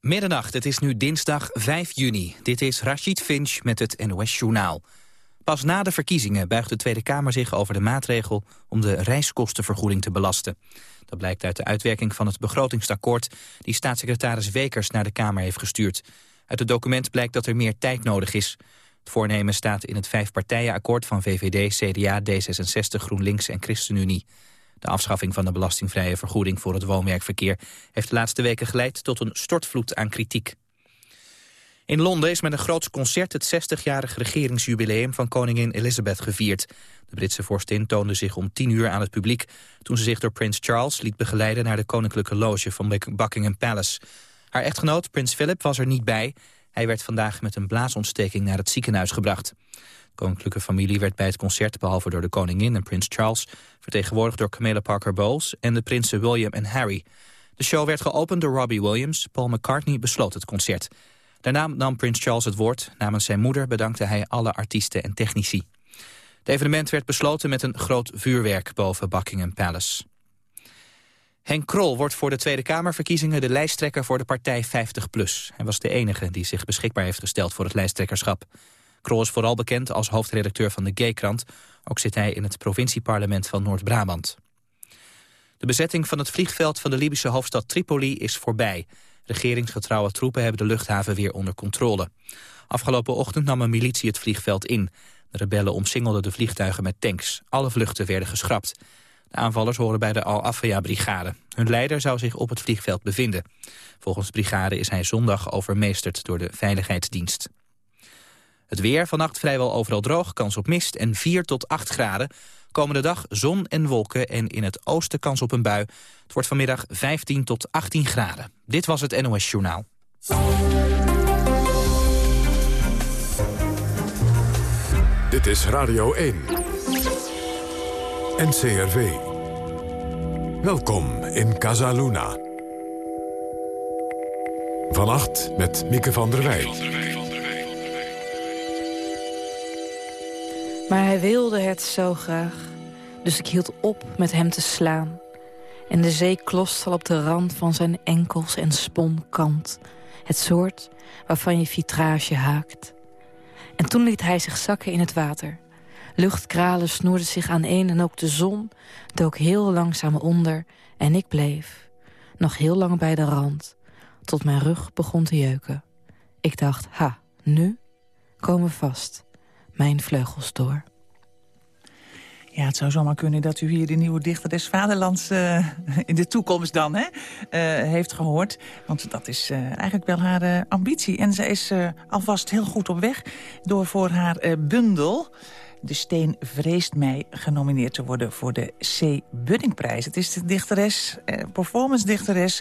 Middernacht, het is nu dinsdag 5 juni. Dit is Rashid Finch met het NOS Journaal. Pas na de verkiezingen buigt de Tweede Kamer zich over de maatregel... om de reiskostenvergoeding te belasten. Dat blijkt uit de uitwerking van het begrotingsakkoord... die staatssecretaris Wekers naar de Kamer heeft gestuurd. Uit het document blijkt dat er meer tijd nodig is. Het voornemen staat in het vijfpartijenakkoord van VVD, CDA, D66, GroenLinks en ChristenUnie. De afschaffing van de belastingvrije vergoeding voor het woonwerkverkeer... heeft de laatste weken geleid tot een stortvloed aan kritiek. In Londen is met een groot concert het 60-jarig regeringsjubileum van koningin Elizabeth gevierd. De Britse vorstin toonde zich om tien uur aan het publiek... toen ze zich door prins Charles liet begeleiden naar de koninklijke loge van Buckingham Palace. Haar echtgenoot, prins Philip, was er niet bij. Hij werd vandaag met een blaasontsteking naar het ziekenhuis gebracht koninklijke familie werd bij het concert, behalve door de koningin en prins Charles, vertegenwoordigd door Camilla Parker Bowles en de prinsen William en Harry. De show werd geopend door Robbie Williams. Paul McCartney besloot het concert. Daarna nam prins Charles het woord. Namens zijn moeder bedankte hij alle artiesten en technici. Het evenement werd besloten met een groot vuurwerk boven Buckingham Palace. Henk Krol wordt voor de Tweede Kamerverkiezingen de lijsttrekker voor de partij 50PLUS. Hij was de enige die zich beschikbaar heeft gesteld voor het lijsttrekkerschap. Krol is vooral bekend als hoofdredacteur van de Gaykrant. Ook zit hij in het provincieparlement van Noord-Brabant. De bezetting van het vliegveld van de Libische hoofdstad Tripoli is voorbij. Regeringsgetrouwe troepen hebben de luchthaven weer onder controle. Afgelopen ochtend nam een militie het vliegveld in. De rebellen omsingelden de vliegtuigen met tanks. Alle vluchten werden geschrapt. De aanvallers horen bij de Al-Afia-brigade. Hun leider zou zich op het vliegveld bevinden. Volgens de brigade is hij zondag overmeesterd door de veiligheidsdienst. Het weer vannacht vrijwel overal droog, kans op mist en 4 tot 8 graden. Komende dag zon en wolken en in het oosten kans op een bui. Het wordt vanmiddag 15 tot 18 graden. Dit was het NOS Journaal. Dit is Radio 1. NCRV. Welkom in Casaluna. Vannacht met Mieke van der Wij. Maar hij wilde het zo graag, dus ik hield op met hem te slaan. En de zee klost al op de rand van zijn enkels en sponkant. Het soort waarvan je vitrage haakt. En toen liet hij zich zakken in het water. Luchtkralen snoerden zich aan een en ook de zon dook heel langzaam onder. En ik bleef, nog heel lang bij de rand, tot mijn rug begon te jeuken. Ik dacht, ha, nu komen we vast mijn vleugels door. Ja, het zou zomaar kunnen dat u hier de nieuwe dichter des vaderlands... Uh, in de toekomst dan hè, uh, heeft gehoord. Want dat is uh, eigenlijk wel haar ambitie. En ze is alvast heel goed op weg door voor haar bundel... De Steen Vreest Mij genomineerd te worden voor de C. Buddingprijs. Het is de dichteres, performance dichteres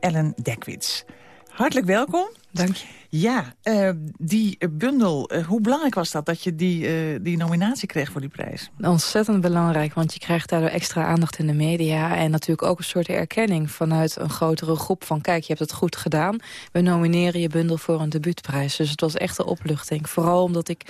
Ellen Dekwits. Hartelijk welkom. Dank je. Ja, uh, die bundel, uh, hoe belangrijk was dat dat je die, uh, die nominatie kreeg voor die prijs? Ontzettend belangrijk, want je krijgt daardoor extra aandacht in de media... en natuurlijk ook een soort erkenning vanuit een grotere groep van... kijk, je hebt het goed gedaan, we nomineren je bundel voor een debuutprijs. Dus het was echt een opluchting. Vooral omdat ik,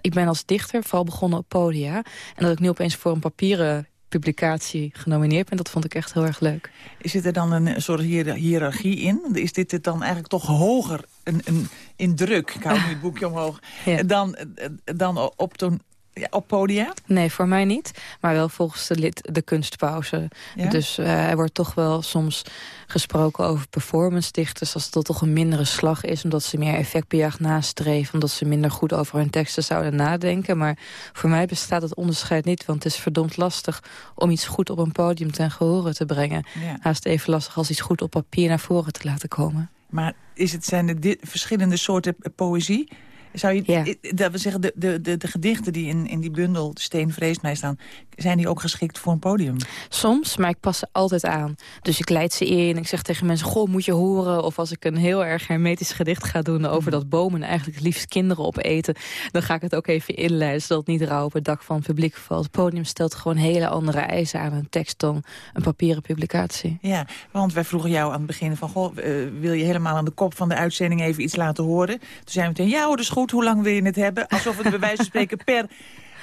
ik ben als dichter vooral begonnen op podia... en dat ik nu opeens voor een papieren publicatie genomineerd ben. Dat vond ik echt heel erg leuk. Is er dan een soort hiërarchie in? Is dit het dan eigenlijk toch hoger een, een, in druk? Ik hou nu het boekje omhoog. Dan, dan op, toen, ja, op podia? Nee, voor mij niet. Maar wel volgens de, lid, de kunstpauze. Dus uh, er wordt toch wel soms gesproken over performance dichters... als dat toch een mindere slag is, omdat ze meer effectbejag nastreven... omdat ze minder goed over hun teksten zouden nadenken. Maar voor mij bestaat het onderscheid niet... want het is verdomd lastig om iets goed op een podium ten gehore te brengen. Ja. Haast even lastig als iets goed op papier naar voren te laten komen. Maar is het, zijn er verschillende soorten poëzie... Zou je, ja. dat we zeggen, de, de, de, de, gedichten die in, in die bundel Steen Vreest mij staan... zijn die ook geschikt voor een podium? Soms, maar ik pas ze altijd aan. Dus ik leid ze in. Ik zeg tegen mensen, goh, moet je horen. Of als ik een heel erg hermetisch gedicht ga doen... over dat bomen eigenlijk het liefst kinderen opeten... dan ga ik het ook even inleiden, zodat het niet rauw op het dak van het publiek valt. Het podium stelt gewoon hele andere eisen aan een tekst... dan een papieren publicatie. Ja, want wij vroegen jou aan het begin van... goh, uh, wil je helemaal aan de kop van de uitzending even iets laten horen? Toen zei we meteen, ja hoor, dus goed hoe lang wil je het hebben? Alsof het bij wijze van spreken per eh,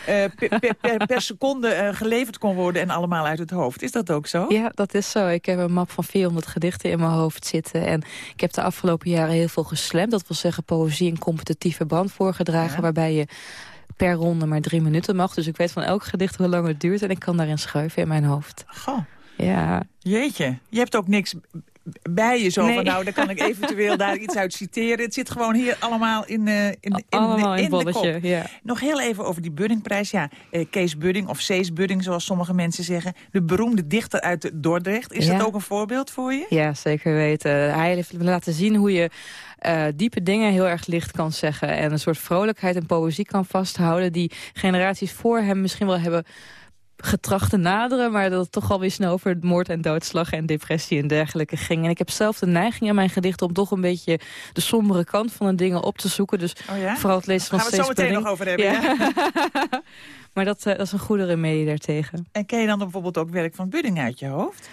per, per, per, seconde uh, geleverd kon worden en allemaal uit het hoofd. Is dat ook zo? Ja, dat is zo. Ik heb een map van 400 gedichten in mijn hoofd zitten. En ik heb de afgelopen jaren heel veel geslamd. Dat wil zeggen poëzie in competitieve band voorgedragen... waarbij je per ronde maar drie minuten mag. Dus ik weet van elk gedicht hoe lang het duurt... en ik kan daarin schuiven in mijn hoofd. Goh. Ja. Jeetje, je hebt ook niks bij je zo van, nou, dan kan ik eventueel daar iets uit citeren. Het zit gewoon hier allemaal in, uh, in, in, allemaal in, in bolletje, de kop. Ja. Nog heel even over die Buddingprijs. Ja, uh, Kees Budding of Cees Budding, zoals sommige mensen zeggen. De beroemde dichter uit Dordrecht. Is Ja. dat ook een voorbeeld voor je? Ja, zeker weten. Hij heeft laten zien hoe je eh, diepe dingen heel erg licht kan zeggen. En een soort vrolijkheid en poëzie kan vasthouden... die generaties voor hem misschien wel hebben getracht te naderen... maar dat het toch alweer snel over moord en doodslag en depressie en dergelijke ging. En ik heb zelf de neiging in mijn gedicht om toch een beetje de sombere kant van de dingen op te zoeken. Dus Oh ja? vooral het lezen van Gaan we het zo meteen nog over hebben. Ja. maar dat, eh, dat is een goede remedie daartegen. En ken je dan bijvoorbeeld ook werk van Budding uit je hoofd?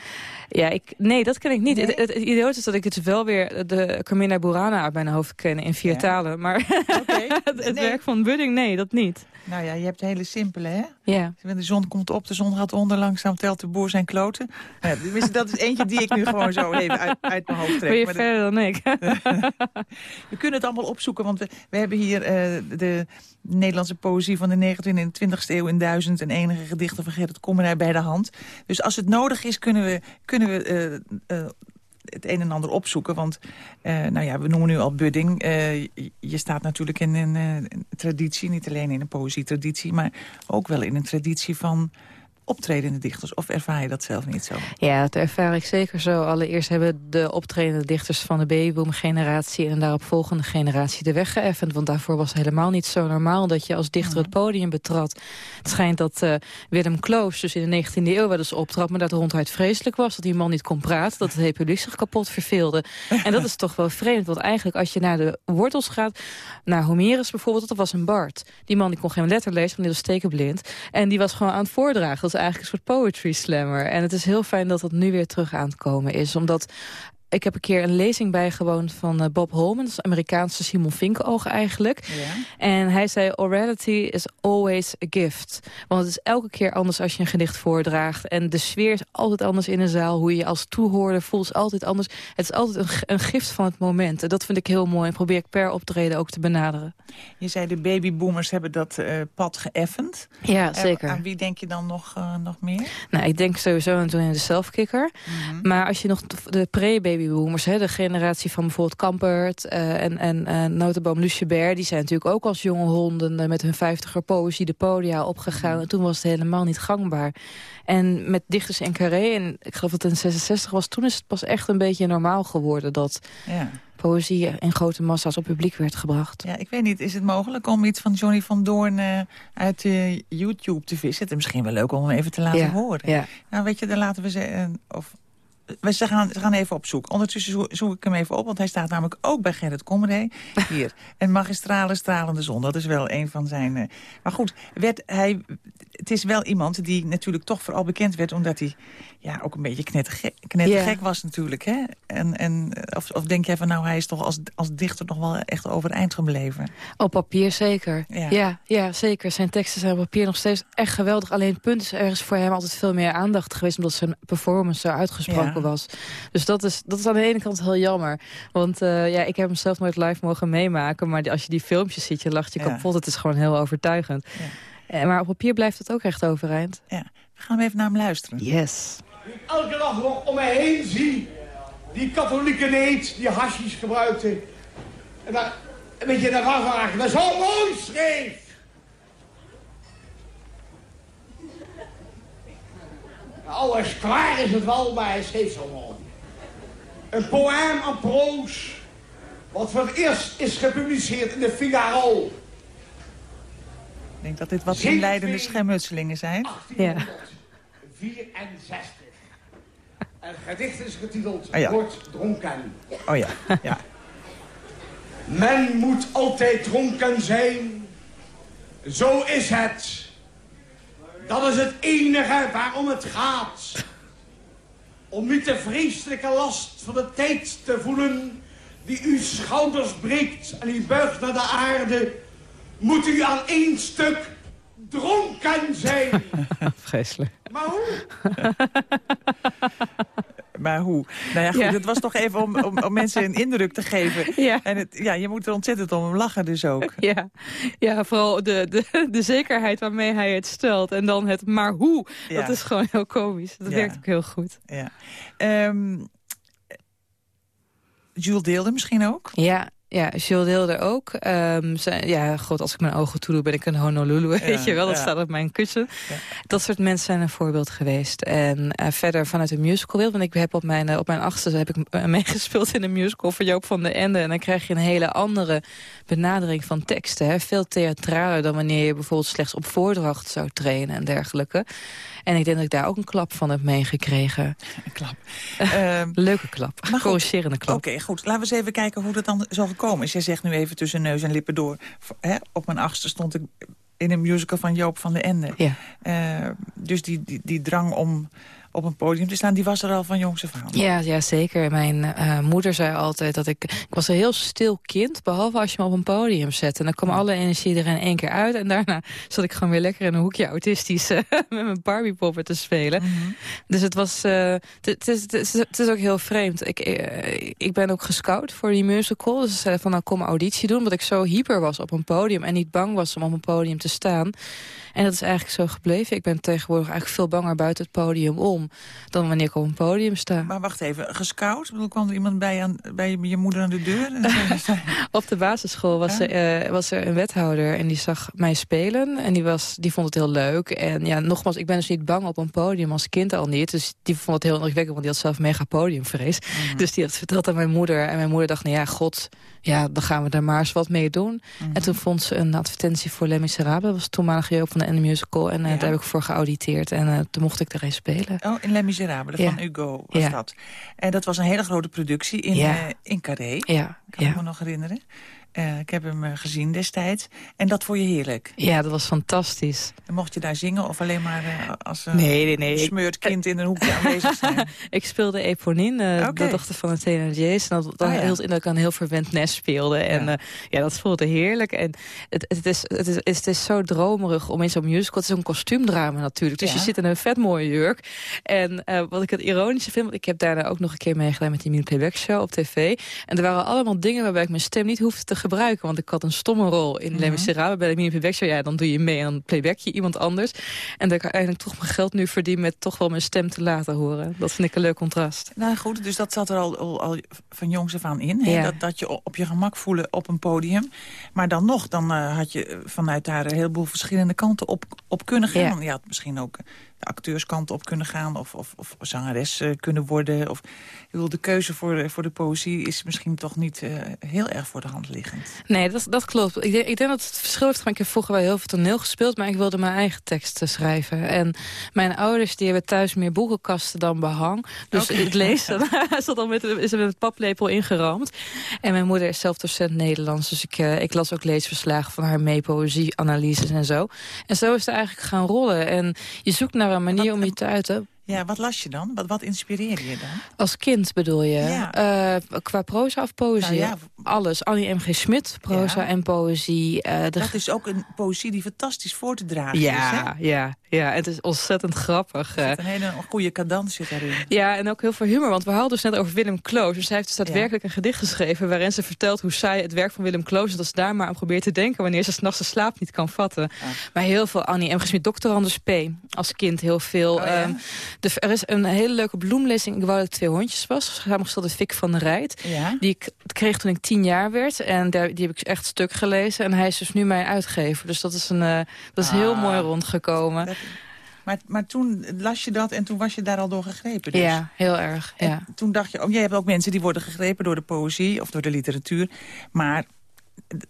Ja, ik, nee, dat ken ik niet. Nee? Het, het, het idioot is dat ik het wel weer de Carmina Burana uit mijn hoofd ken in vier Ja. talen. Maar het, het Nee. werk van Budding, nee, dat niet. Nou ja, je hebt de hele simpele, hè? Ja. De zon komt op, de zon gaat onder, langzaam telt de boer zijn kloten. Ja, dat is eentje die ik nu gewoon zo even uit, uit mijn hoofd trek. Ben je Maar verder dan ik? We kunnen het allemaal opzoeken, want we, we hebben hier eh, de Nederlandse poëzie van de 19e en 20e eeuw in duizend en enige gedichten van Gerrit Kommerij bij de hand. Dus als het nodig is, kunnen we, kunnen we eh, eh, het een en ander opzoeken. Want eh, nou ja, we noemen nu al Budding. Eh, je- staat natuurlijk in een, eh, een traditie, niet alleen in een poëzietraditie... maar ook wel in een traditie van optredende dichters. Of ervaar je dat zelf niet zo? Ja, dat ervaar ik zeker zo. Allereerst hebben de optredende dichters van de babyboom-generatie... en daaropvolgende generatie de weg geëffend. Want daarvoor was het helemaal niet zo normaal dat je als dichter het podium betrad. Het schijnt dat eh, Willem Kloos dus in de 19e eeuw wel eens optrad... maar dat ronduit vreselijk was, dat die man niet kon praten... dat het hele publiek zich kapot verveelde. En dat is toch wel vreemd, want eigenlijk als je naar de wortels gaat... naar Homerus bijvoorbeeld, dat was een bard. Die man die kon geen letter lezen, want die was stekenblind. En die was gewoon aan het voordragen. Dat eigenlijk een soort poetry slammer. En het is heel fijn dat dat nu weer terug aan het komen is. Omdat ik heb een keer een lezing bijgewoond van eh, Bob Holman. Dat is een Amerikaanse Simon Vinkenoog eigenlijk. Ja. En hij zei, orality is always a gift. Want het is elke keer anders als je een gedicht voordraagt. En de sfeer is altijd anders in een zaal. Hoe je je als toehoorder voelt is altijd anders. Het is altijd een, een gift van het moment. En dat vind ik heel mooi. En probeer ik per optreden ook te benaderen. Je zei de babyboomers hebben dat eh, pad geëffend. Ja, Eh, zeker. aan wie denk je dan nog, nog meer? Nou, ik denk sowieso aan de selfkicker. Mhm. Maar als je nog de- de hè, de generatie van bijvoorbeeld Kampert eh, en, en eh, Notenboom Lucebert, die zijn natuurlijk ook als jonge honden eh, met hun vijftiger poëzie de podia opgegaan. En toen was het helemaal niet gangbaar. En met dichters en carré, en ik geloof dat het in 66 was, toen is het pas echt een beetje normaal geworden dat Ja. poëzie in grote massa's op publiek werd gebracht. ja, ik weet niet, is het mogelijk om iets van Johnny van Doorn uit YouTube te vissen? Het is misschien wel leuk om hem even te laten Ja, horen. Ja. Nou, weet je, dan laten we ze... of, we ze gaan, ze gaan even op zoek. Ondertussen zo- zoek ik hem even op, want hij staat namelijk ook bij Gerrit Kommeré. Hier, een magistrale stralende zon. Dat is wel een van zijn... eh, maar goed, werd hij, het is wel iemand die natuurlijk toch vooral bekend werd... omdat hij ja, ook een beetje knettergek, knettergek was natuurlijk. Hè? En, en, of, of denk jij van, nou, hij is toch als, als dichter nog wel echt overeind gebleven? Op papier zeker. Ja. Ja. Ja, zeker. Zijn teksten zijn op papier nog steeds echt geweldig. Alleen het punt is, er is voor hem altijd veel meer aandacht geweest... omdat zijn performance zo uitgesproken Ja. was. Dus dat is, dat is aan de ene kant heel jammer. Want eh, ja, ik heb hem zelf nooit live mogen meemaken... maar die- als je die filmpjes ziet, je lacht je Ja. kapot. Het is gewoon heel overtuigend. Ja. Eh, Maar op papier blijft het ook echt overeind. Ja, we gaan even naar hem luisteren. Yes. Elke dag nog om mij heen zie. Die katholieke neet die hasjes gebruikte. En daar een beetje naar vragen. Dat is zo mooi schreef. Nou, alles klaar is het wel, maar hij schreef zo mooi. Een poëm aan proos. Wat voor het eerst is gepubliceerd in de Figaro. Ik denk dat dit wat inleidende schermutselingen zijn. 1864. En het gedicht is getiteld Ah, ja. Wordt dronken. Oh ja, ja. Men moet altijd dronken zijn. Zo is het. Dat is het enige waarom het gaat. Om niet de vreselijke last van de tijd te voelen... die uw schouders breekt en u buigt naar de aarde... moet u aan één stuk dronken zijn. Vreselijk. Maar hoe? Maar hoe? Nou ja, goed, Ja. het was toch even om, om, om mensen een indruk te geven. Ja. En het, ja, je moet er ontzettend om lachen dus ook. Ja, ja vooral de, de, de zekerheid waarmee hij het stelt. En dan het maar hoe. Ja. Dat is gewoon heel komisch. Dat Ja. werkt ook heel goed. Ja. Ehm, Jules deelde misschien ook? Ja, ja Jules deelde ook. Ehm, ze- ja, god, als ik mijn ogen toe doe, ben ik een Honolulu, weet je wel. Dat ja. staat op mijn kussen. Ja. Dat soort mensen zijn een voorbeeld geweest. En eh, verder vanuit de musicalwereld, want ik heb op mijn, eh, op mijn achtste heb ik eh, meegespeeld in een musical voor Joop van den Ende. En dan krijg je een hele andere benadering van teksten. Hè? Veel theatraler dan wanneer je bijvoorbeeld slechts op voordracht zou trainen en dergelijke. En ik denk dat ik daar ook een klap van heb meegekregen. Een klap. Ehm, Leuke klap, corrigerende klap. Oké, goed. Laten we eens even kijken hoe dat dan zo gekomen is. Jij zegt nu even tussen neus en lippen door. Hè? Op mijn achtste stond ik in een musical van Joop van den Ende. Ja. Eh, dus die, die, die drang om op een podium te staan, die was er al van jongs af aan. Ja, ja, zeker. Mijn eh, moeder zei altijd dat ik... Ik was een heel stil kind, behalve als je me op een podium zette. En dan kwam alle energie er in één keer uit. En daarna zat ik gewoon weer lekker in een hoekje autistisch... eh, met mijn Barbie-poppen te spelen. Mhm. Dus het was... eh, het, is, het, is, ook heel vreemd. Ik, ik ben ook gescout voor die musical. Dus ze zeiden van, nou kom auditie doen. Omdat ik zo hyper was op een podium. En niet bang was om op een podium te staan. En dat is eigenlijk zo gebleven. Ik ben tegenwoordig eigenlijk veel banger buiten het podium om... dan wanneer ik op een podium sta. Maar wacht even, gescout? Bedoel, kwam er iemand bij, aan, bij je moeder aan de deur? Op de basisschool was, Ja. er, eh, was er een wethouder en die zag mij spelen. En die, was, die vond het heel leuk. En ja, nogmaals, ik ben dus niet bang op een podium als kind al niet. Dus die vond het heel indrukwekkend, want die had zelf mega podiumvrees. Mhm. Dus die had verteld aan mijn moeder. En mijn moeder dacht, nou ja, god, ja, dan gaan we daar maar eens wat mee doen. Mhm. En toen vond ze een advertentie voor Les Miserables. Dat was toenmalig Joop van de Ende Musical. En eh, Ja. daar heb ik voor geauditeerd. En eh, toen mocht ik erin spelen. Oh, in Les Miserables Ja. van Hugo was Ja. dat. En dat was een hele grote productie in, eh, in Carré. Ja, Kan ik me nog herinneren. Eh, ik heb hem eh, gezien destijds. En dat vond je heerlijk. ja, dat was fantastisch. En mocht je daar zingen of alleen maar eh, als een Nee, nee, nee. Smeurd kind in een hoekje aanwezig zijn? Ik speelde Eponine, de dochter van de Thénardiers. En dat, dat Ah, ja. hield in dat ik een heel verwend nest speelde. En Ja. ja. ja, dat voelde heerlijk. En het, het, is, het, is, het is zo dromerig om in zo'n musical... Het is een kostuumdrama natuurlijk. Dus Ja. je zit in een vet mooie jurk. En wat ik het ironische vind... want ik heb daarna ook nog een keer meegedaan met die Mini Playback Show op tv. En er waren allemaal dingen waarbij ik mijn stem niet hoefde te gebruiken. Want ik had een stomme rol in Mhm. Les Miserables bij de Mini Playback Show. Ja, dan doe je mee en dan playback je iemand anders. En dat ik uiteindelijk toch mijn geld nu verdien... met toch wel mijn stem te laten horen. Dat vind ik een leuk contrast. Nou goed, dus dat zat er al, al, al van jongs af aan in. Ja. Dat, dat je op je gemak voelen op een podium. Maar dan nog, dan eh, had je vanuit daar een heleboel verschillende kanten op, op kunnen gaan. Ja. Je had misschien ook acteurskant op kunnen gaan. Of, of, of zangeres eh, kunnen worden. Of, ik bedoel, de keuze voor, de- voor de poëzie is misschien toch niet eh, heel erg voor de hand liggend. Nee, dat, dat klopt. Ik denk, ik denk dat het verschil heeft gemaakt. Ik heb vroeger wel heel veel toneel gespeeld, maar ik wilde mijn eigen teksten schrijven. En mijn ouders die hebben thuis meer boekenkasten dan behang. Dus Oké. het lezen zat al met, is er met een paplepel ingeramd. En mijn moeder is zelf docent Nederlands, dus ik, eh, ik las ook leesverslagen van haar mee, poëzieanalyses en zo. En zo is het eigenlijk gaan rollen. En je zoekt naar manier Wat- om je te uiten. Ja, wat las je dan? Wat, wat inspireerde je dan? Als kind bedoel je? Ja. Eh, qua proza of poëzie? Nou ja, Alles. Annie M. G. Smit, proza Ja. en poëzie. eh, de dat is ook een poëzie die fantastisch voor te dragen is. Hè? Ja, ja, het is ontzettend grappig. eh. Er zit een hele goede cadans zit daarin. Ja, en ook heel veel humor, want we hadden dus net over Willem Kloos. Dus zij heeft dus Ja. daadwerkelijk een gedicht geschreven... waarin ze vertelt hoe saai het werk van Willem Kloos is... dat ze daar maar aan probeert te denken wanneer ze s'nachts de slaap niet kan vatten. Ah. Maar heel veel Annie M. G. Smit, Dr. Anders P. Als kind heel veel. Oh, ja? Ehm, de, er is een hele leuke bloemlezing. Ik wou dat het twee hondjes was. Samengesteld door Fik van der Rijt. Ja? Die ik kreeg toen ik tien jaar werd. En daar, die heb ik echt stuk gelezen. En hij is dus nu mijn uitgever. Dus dat is, een, eh, dat is heel Ah. mooi rondgekomen. Maar, maar toen las je dat en toen was je daar al door gegrepen. Dus. Ja, heel erg. En Ja. toen dacht je, oh, jij hebt ook mensen die worden gegrepen door de poëzie of door de literatuur. Maar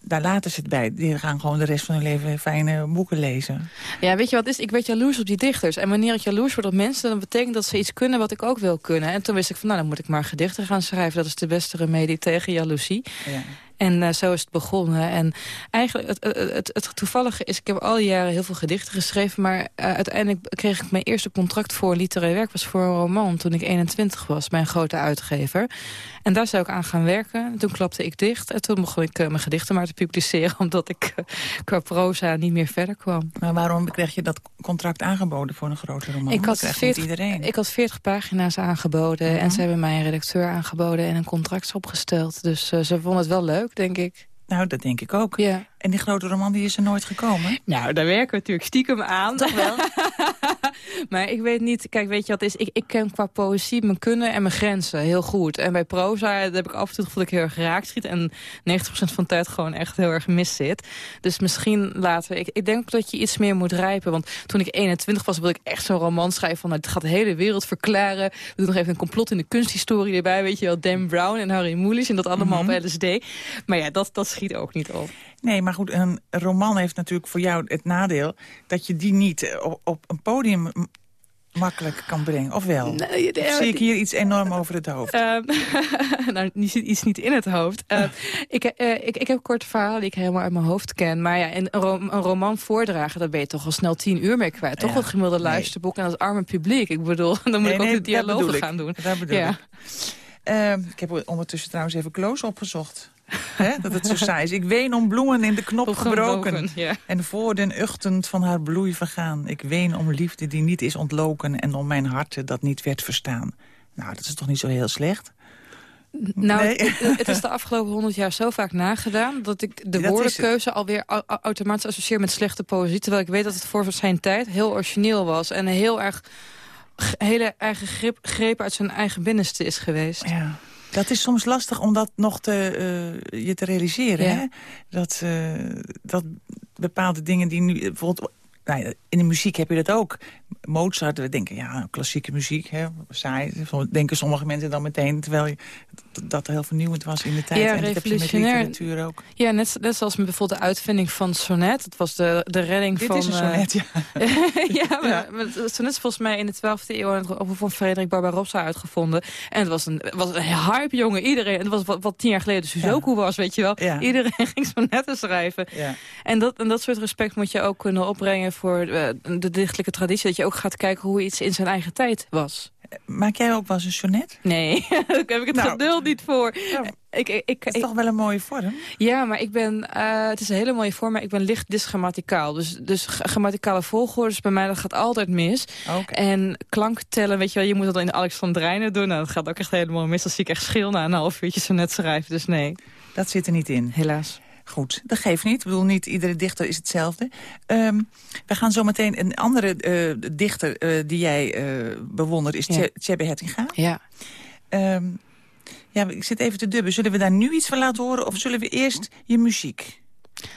daar laten ze het bij. Die gaan gewoon de rest van hun leven fijne boeken lezen. ja, weet je wat is? Ik werd jaloers op die dichters. En wanneer ik jaloers word op mensen, dan betekent dat ze iets kunnen wat ik ook wil kunnen. En toen wist ik van, nou, dan moet ik maar gedichten gaan schrijven. Dat is de beste remedie tegen jaloezie. Ja. En uh, zo is het begonnen. En eigenlijk, het, het, het, toevallige is, ik heb al die jaren heel veel gedichten geschreven... maar uh, uiteindelijk kreeg ik mijn eerste contract voor literair werk... was voor een roman toen ik 21 was, mijn grote uitgever. En daar zou ik aan gaan werken. Toen klapte ik dicht en toen begon ik uh, mijn gedichten maar te publiceren... omdat ik qua proza niet meer verder kwam. Maar waarom kreeg je dat contract aangeboden voor een grote roman? Ik had, 40, iedereen. ik had 40 pagina's aangeboden en ze hebben mij een redacteur aangeboden... en een contract opgesteld. Dus ze vonden het wel leuk, denk ik. Nou, dat denk ik ook. Ja. En die grote roman die is er nooit gekomen? Nou, daar werken we natuurlijk stiekem aan. Toch wel? maar ik weet niet... Kijk, weet je wat is? Ik, ik ken qua poëzie mijn kunnen en mijn grenzen heel goed. En bij proza heb ik af en toe het gevoel dat ik heel erg raak schiet. En 90% van de tijd gewoon echt heel erg mis zit. Dus misschien later... Ik, ik denk dat je iets meer moet rijpen. Want toen ik 21 was, wilde ik echt zo'n roman schrijven van... Nou, het gaat de hele wereld verklaren. We doen nog even een complot in de kunsthistorie erbij. Weet je wel, Dan Brown en Harry Mulisch. En dat allemaal mm op LSD. Maar ja, dat, dat schiet ook niet op. Nee, maar goed, een roman heeft natuurlijk voor jou het nadeel... dat je die niet eh, op, een podium makkelijk kan brengen, of wel? Nee, zie ik hier iets enorm over het hoofd? Uh, nou, zit iets niet in het hoofd. Uh, ik, uh, ik, ik heb korte verhaal die ik helemaal uit mijn hoofd ken. Maar ja, een, een roman voordragen, daar ben je toch al snel tien uur mee kwijt. Toch het gemiddelde luisterboek en als arme publiek. Ik bedoel, dan moet ik ook de dialogen gaan doen. Dat bedoel ja. ik. Ehm, ik heb ondertussen trouwens even Close opgezocht. Dat het zo saai is. Ik ween om bloemen in de knop gebroken. En voor den uchtend van haar bloei vergaan. Ik ween om liefde die niet is ontloken. En om mijn hart dat niet werd verstaan. Nou, dat is toch niet zo heel slecht? Nou, het, is de afgelopen honderd jaar zo vaak nagedaan... dat ik de woordenkeuze alweer automatisch associeer met slechte poëzie. Terwijl ik weet dat het voor zijn tijd heel origineel was. En heel erg hele eigen grip, greep uit zijn eigen binnenste is geweest. Ja. Dat is soms lastig om dat nog te, uh, je te realiseren. Hè? Dat, uh, dat bepaalde dingen die nu... Bijvoorbeeld, nou, in de muziek heb je dat ook. Mozart, we denken, ja, klassieke muziek, hè, saai. Denken sommige mensen dan meteen, terwijl je, dat heel vernieuwend was in de tijd. Ja, en dat heb je met literatuur ook. Ja, net, net zoals met bijvoorbeeld de uitvinding van sonnet. Het was de, de redding Dit van... Dit is een sonnet, ja. ja, maar, maar sonnet is volgens mij in de 12e eeuw van Frederik Barbarossa uitgevonden. En het was een, was een hype, jongen. Iedereen, het was wat, wat tien jaar geleden Suzoku ja. was, weet je wel. Ja. Iedereen ging sonnetten schrijven. Ja. En, dat, en dat soort respect moet je ook kunnen opbrengen voor uh, de dichtelijke traditie. Dat je ook gaat kijken hoe iets in zijn eigen tijd was. Maak jij ook wel eens een sonnet? Nee, daar heb ik het nou, geduld niet voor. ik, ik, ik, het is toch wel een mooie vorm? Ja, maar ik ben, uh, het is een hele mooie vorm, maar ik ben licht dysgrammaticaal. Dus, dus grammaticale volgorde, dus bij mij dat gaat altijd mis. Okay. En klanktellen, weet je wel, je moet dat in Alexandrijnen doen. Nou, dat gaat ook echt helemaal mis. Dan zie ik echt schil na een half uurtje sonnet schrijven, dus nee. Dat zit er niet in? Helaas. Goed, dat geeft niet. Ik bedoel, niet iedere dichter is hetzelfde. Um, we gaan zo meteen een andere uh, dichter uh, die jij uh, bewondert... is ja. Tjebbe Hettinga. Ja. Um, ja, ik zit even te dubben. Zullen we daar nu iets van laten horen... of zullen we eerst je muziek...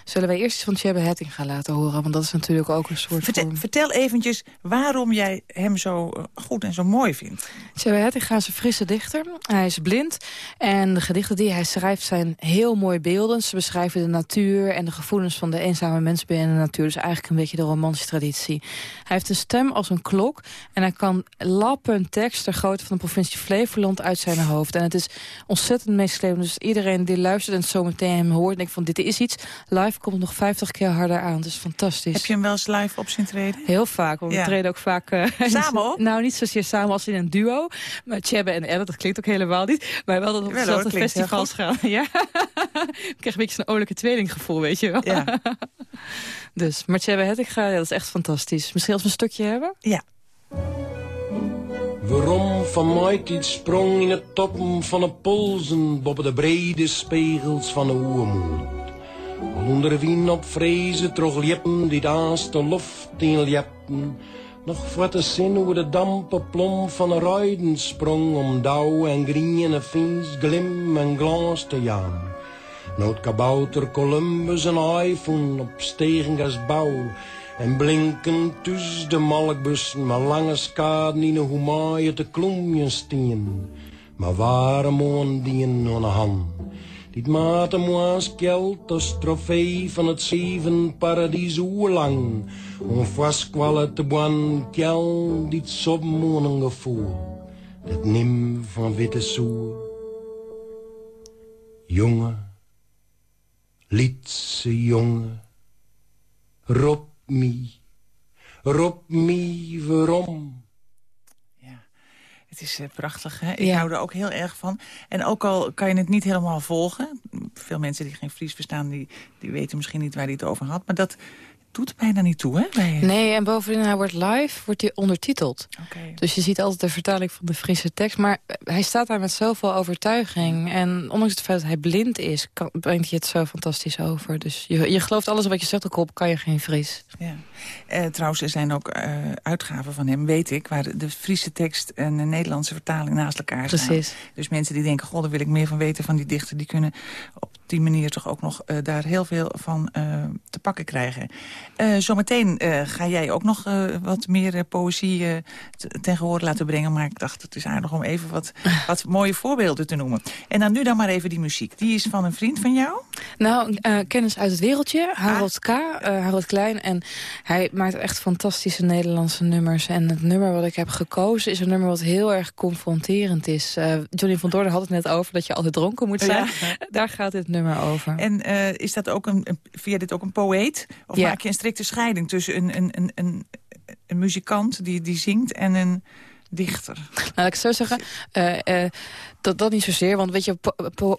Zullen wij eerst iets van Tjebbe Hetting gaan laten horen? Want dat is natuurlijk ook een soort Vertel, vertel eventjes waarom jij hem zo eh, goed en zo mooi vindt. Tjebbe Hetting is een frisse dichter. Hij is blind. En de gedichten die hij schrijft zijn heel mooi beelden. Ze beschrijven de natuur en de gevoelens van de eenzame mens binnen de natuur. Dus eigenlijk een beetje de romantische traditie. Hij heeft een stem als een klok. En hij kan lappen tekst ter grootte van de provincie Flevoland uit zijn hoofd. En het is ontzettend meeslepend. Dus iedereen die luistert en zo meteen hem hoort... denkt van dit is iets live komt nog 50 keer harder aan. Dus fantastisch. Heb je hem wel eens live op zien treden? Heel vaak. Want we treden ook vaak... Uh, samen op? nou, niet zozeer samen als in een duo. Maar Tjebbe en Elle, dat klinkt ook helemaal niet. Maar wel dat we op dezelfde festivals gaan. Ja. ik krijg een beetje een oorlijke tweelinggevoel, weet je wel. Ja. dus, maar Tjebbe Hettinga, ja, dat is echt fantastisch. Misschien als we een stukje hebben? Ja. Waarom van Mike sprong in het toppen van de polsen... boven de brede spiegels van de oermoed. Onder wien op vrezen trog liepen die daast de loft in liepen. Nog voor te zin hoe de dampen plom van de ruiden sprong om dauw en grien en vins, glim en glans te jaan. Nood kabouter Columbus en iPhone op stegen bouw en blinken tussen de malkbussen, maar lange skaden in hoe maaien te kloemjen stien. Maar waarom die in een hand? Dit mate moas geld als trofee van het zeven paradies lang. Om vastkwallen te boan kel dit sobmonen gevoel. Dat nim van witte soer. Jongen, Lietse jongen, roep me, roep me waarom? Het is eh, prachtig, hè? Ik hou er ook heel erg van. En ook al kan je het niet helemaal volgen... veel mensen die geen Fries verstaan, die, die weten misschien niet waar hij het over had... maar dat doet bijna niet toe, hè? Bij... Nee, en bovendien, hij wordt live, wordt hij ondertiteld. Okay. Dus je ziet altijd de vertaling van de Friese tekst. Maar hij staat daar met zoveel overtuiging. En ondanks het feit dat hij blind is, kan, brengt hij het zo fantastisch over. Dus je, je gelooft alles wat je zegt, ook op kan je geen Fries. Ja. Eh, trouwens, er zijn ook uh, uitgaven van hem, weet ik... waar de Friese tekst en de Nederlandse vertaling naast elkaar staan. Precies. Dus mensen die denken, god, daar wil ik meer van weten van die dichter... die kunnen op die manier toch ook nog uh, daar heel veel van uh, te pakken krijgen. Uh, zometeen ga jij ook nog wat meer poëzie ten gehoor laten brengen. Maar ik dacht, het is aardig om even wat, wat mooie voorbeelden te noemen. En dan nu dan maar even die muziek. Die is van een vriend van jou? Nou, kennis uit het wereldje, Harold K. Harold Klein. En hij maakt echt fantastische Nederlandse nummers. En het nummer wat ik heb gekozen is een nummer wat heel erg confronterend is. Johnny van Doorn had het net over dat je altijd dronken moet zijn. Ja. Daar gaat dit nummer over. En uh, is dat ook een, je dit ook een poëet? Of ja. maak je een strikte scheiding tussen een, een, een, een, een muzikant die, die zingt en een dichter? Nou, laat ik zo zeggen, uh, uh, dat, dat niet zozeer. Want weet je,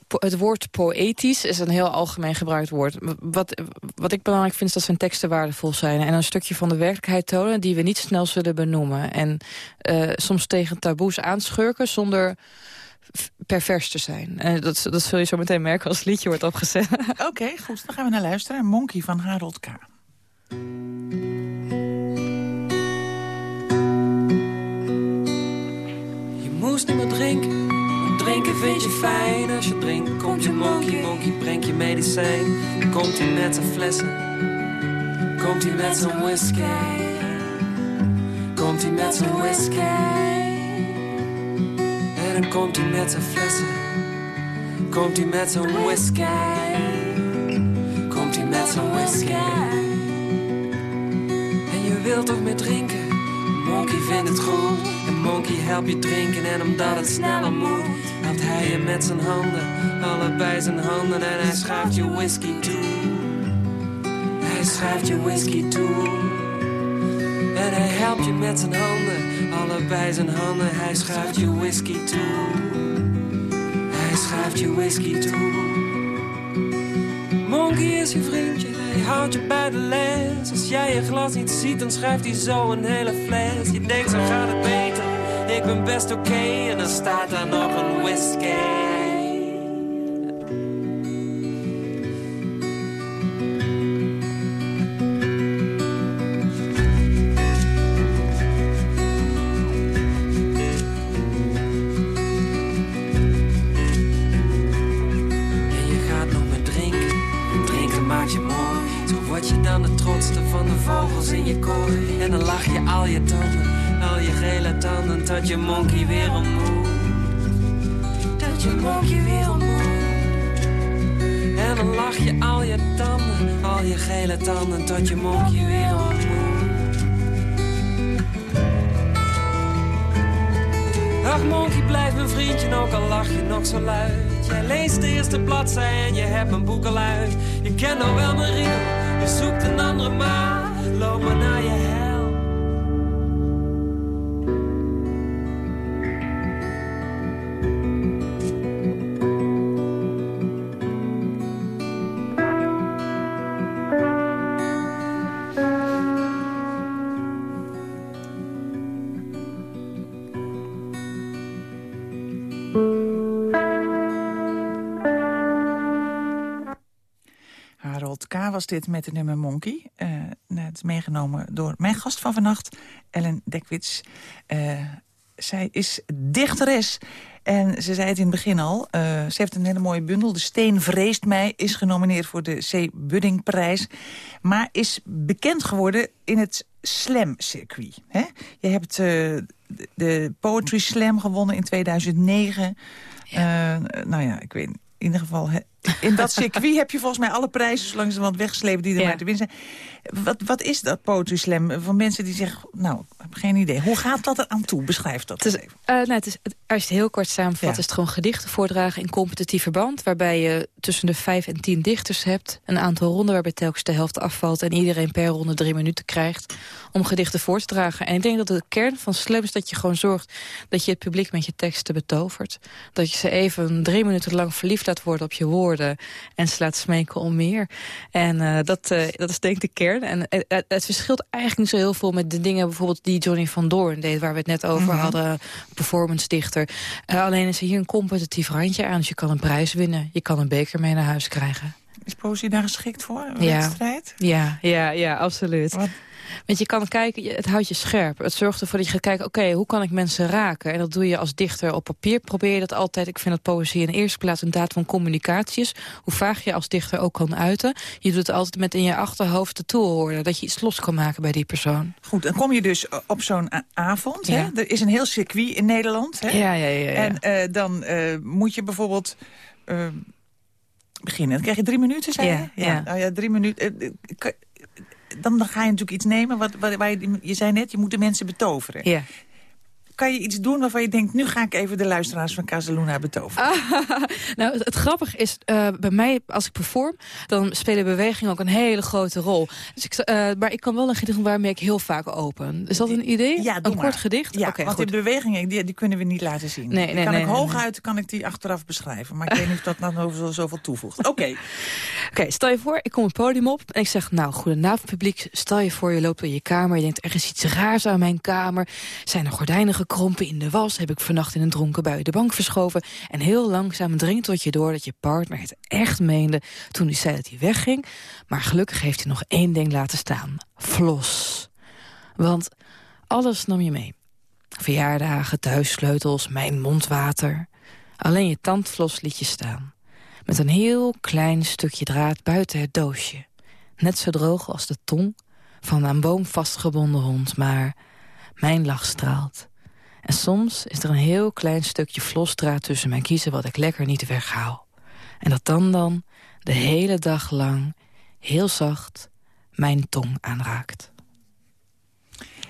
het woord poëtisch is een heel algemeen gebruikt woord. Wat, wat ik belangrijk vind, is dat zijn teksten waardevol zijn. En een stukje van de werkelijkheid tonen die we niet snel zullen benoemen. En uh, soms tegen taboes aanschurken zonder pervers te zijn. En dat, dat zul je zo meteen merken als het liedje wordt opgezet. Oké, okay, goed. Dan gaan we naar luisteren. Monkey van Harold K. moest niet meer drinken. Drinken vind je fijn. Als je drinkt, komt je monkey. Monkey brengt je medicijn. Komt hij met zijn flessen. Komt hij met zijn whisky. Komt hij met zijn whisky. En dan komt hij met zijn flessen. Komt hij met zijn whisky. Komt hij met zijn whisky. En je wilt toch meer drinken? Monkey vindt het goed. En Monkey helpt je drinken. En omdat het sneller moet, helpt hij je met zijn handen. Allebei zijn handen. En hij schuift je whisky toe. Hij schuift je whisky toe. En hij helpt je met zijn handen. Allebei zijn handen, hij schuift je whisky toe. Hij schuift je whisky toe. Monkey is je vriendje, hij houdt je bij de les. Als jij je glas niet ziet, dan schrijft hij zo een hele fles. Je denkt, zo gaat het beter, ik ben best oké. En dan staat daar nog een whisky. Je monkey weer ontmoet. Dat je monkey weer ontmoet. En dan lach je al je tanden, al je gele tanden, tot je monkey weer ontmoet. Ach monkey, blijf mijn vriendje, ook al lach je nog zo luid. Jij leest de eerste bladzij en je hebt mijn boek al uit. Je kent nou wel mijn riedel, je zoekt een andere maat. Loop maar naar dit met de nummer Monkey. Uh, het is meegenomen door mijn gast van vannacht, Ellen Dekwits. Uh, zij is dichteres. En ze zei het in het begin al. Uh, ze heeft een hele mooie bundel. De Steen Vreest Mij is genomineerd voor de C. Buddingprijs. Maar is bekend geworden in het slam-circuit. Je hebt de Poetry Slam gewonnen in 2009. Ja. Uh, nou ja, ik weet in ieder geval in dat circuit heb je volgens mij alle prijzen... langs de weggeslepen die er Ja. maar te winnen zijn. Wat, wat is dat poetry slam? Van mensen die zeggen, nou, ik heb geen idee. Hoe gaat dat er aan toe? Beschrijf dat Het is, eens even. eh, nou, het is, als je het heel kort samenvat, Ja. is het gewoon gedichten voordragen in competitief verband. Waarbij je tussen de vijf en tien dichters hebt. Een aantal ronden waarbij telkens de helft afvalt. En iedereen per ronde drie minuten krijgt om gedichten voor te dragen. En ik denk dat de kern van slam is dat je gewoon zorgt dat je het publiek met je teksten betovert. Dat je ze even drie minuten lang verliefd laat worden op je woorden. En ze laat smeken om meer. En eh, dat, eh, dat is denk ik de kern. En eh, het, verschilt eigenlijk niet zo heel veel met de dingen bijvoorbeeld die Johnny van Doorn deed. Waar we het net over hadden. Performance dichter. Alleen is er hier een competitief randje aan. Dus je kan een prijs winnen. Je kan een beker mee naar huis krijgen. Is poëzie daar geschikt voor? Een Ja. wedstrijd? Ja, ja, ja, absoluut. Wat? Want je kan kijken, het houdt je scherp. Het zorgt ervoor dat je gaat kijken, oké, hoe kan ik mensen raken? En dat doe je als dichter op papier. Probeer je dat altijd. Ik vind dat poëzie in de eerste plaats een daad van communicatie is. Hoe vaag je als dichter ook kan uiten. Je doet het altijd met in je achterhoofd de tool horen. Dat je iets los kan maken bij die persoon. Goed, dan kom je dus op zo'n avond. Hè? Er is een heel circuit in Nederland. Hè? Ja, ja, ja. ja. En eh, dan eh, moet je bijvoorbeeld eh, beginnen. Dan krijg je drie minuten, zei ja. Nou ja, drie minuten. Dan, ga je natuurlijk iets nemen. Wat, wat, waar je, je zei net, je moet de mensen betoveren. ja. Kan je iets doen waarvan je denkt... nu ga ik even de luisteraars van Casaluna betoveren? nou, het, het grappige is, eh, bij mij, als ik perform... dan spelen bewegingen ook een hele grote rol. Dus ik, eh, maar ik kan wel een gedicht doen waarmee ik heel vaak open. Is dat een idee? Ja, Een maar. kort gedicht? Ja, Oké, want goed. die bewegingen die, die kunnen we niet laten zien. Nee, Die nee, kan nee, ik hooguit kan ik die achteraf beschrijven. Maar ik weet niet of dat nou zoveel toevoegt. Oké. Oké, stel je voor, ik kom het podium op en ik zeg... nou, goedenavond publiek, stel je voor je loopt door je kamer... je denkt, er is iets raars aan mijn kamer. Zijn er gordijnen gekrompen in de was? Heb ik vannacht in een dronken bui de bank verschoven? En heel langzaam dringt tot je door dat je partner het echt meende... toen hij zei dat hij wegging. Maar gelukkig heeft hij nog één ding laten staan. Flos. Want alles nam je mee. Verjaardagen, thuissleutels, mijn mondwater. Alleen je tandflos liet je staan met een heel klein stukje draad buiten het doosje. Net zo droog als de tong van een boom vastgebonden hond, maar mijn lach straalt. En soms is er een heel klein stukje vlosdraad tussen mijn kiezen wat ik lekker niet weghaal. En dat dan dan de hele dag lang heel zacht mijn tong aanraakt.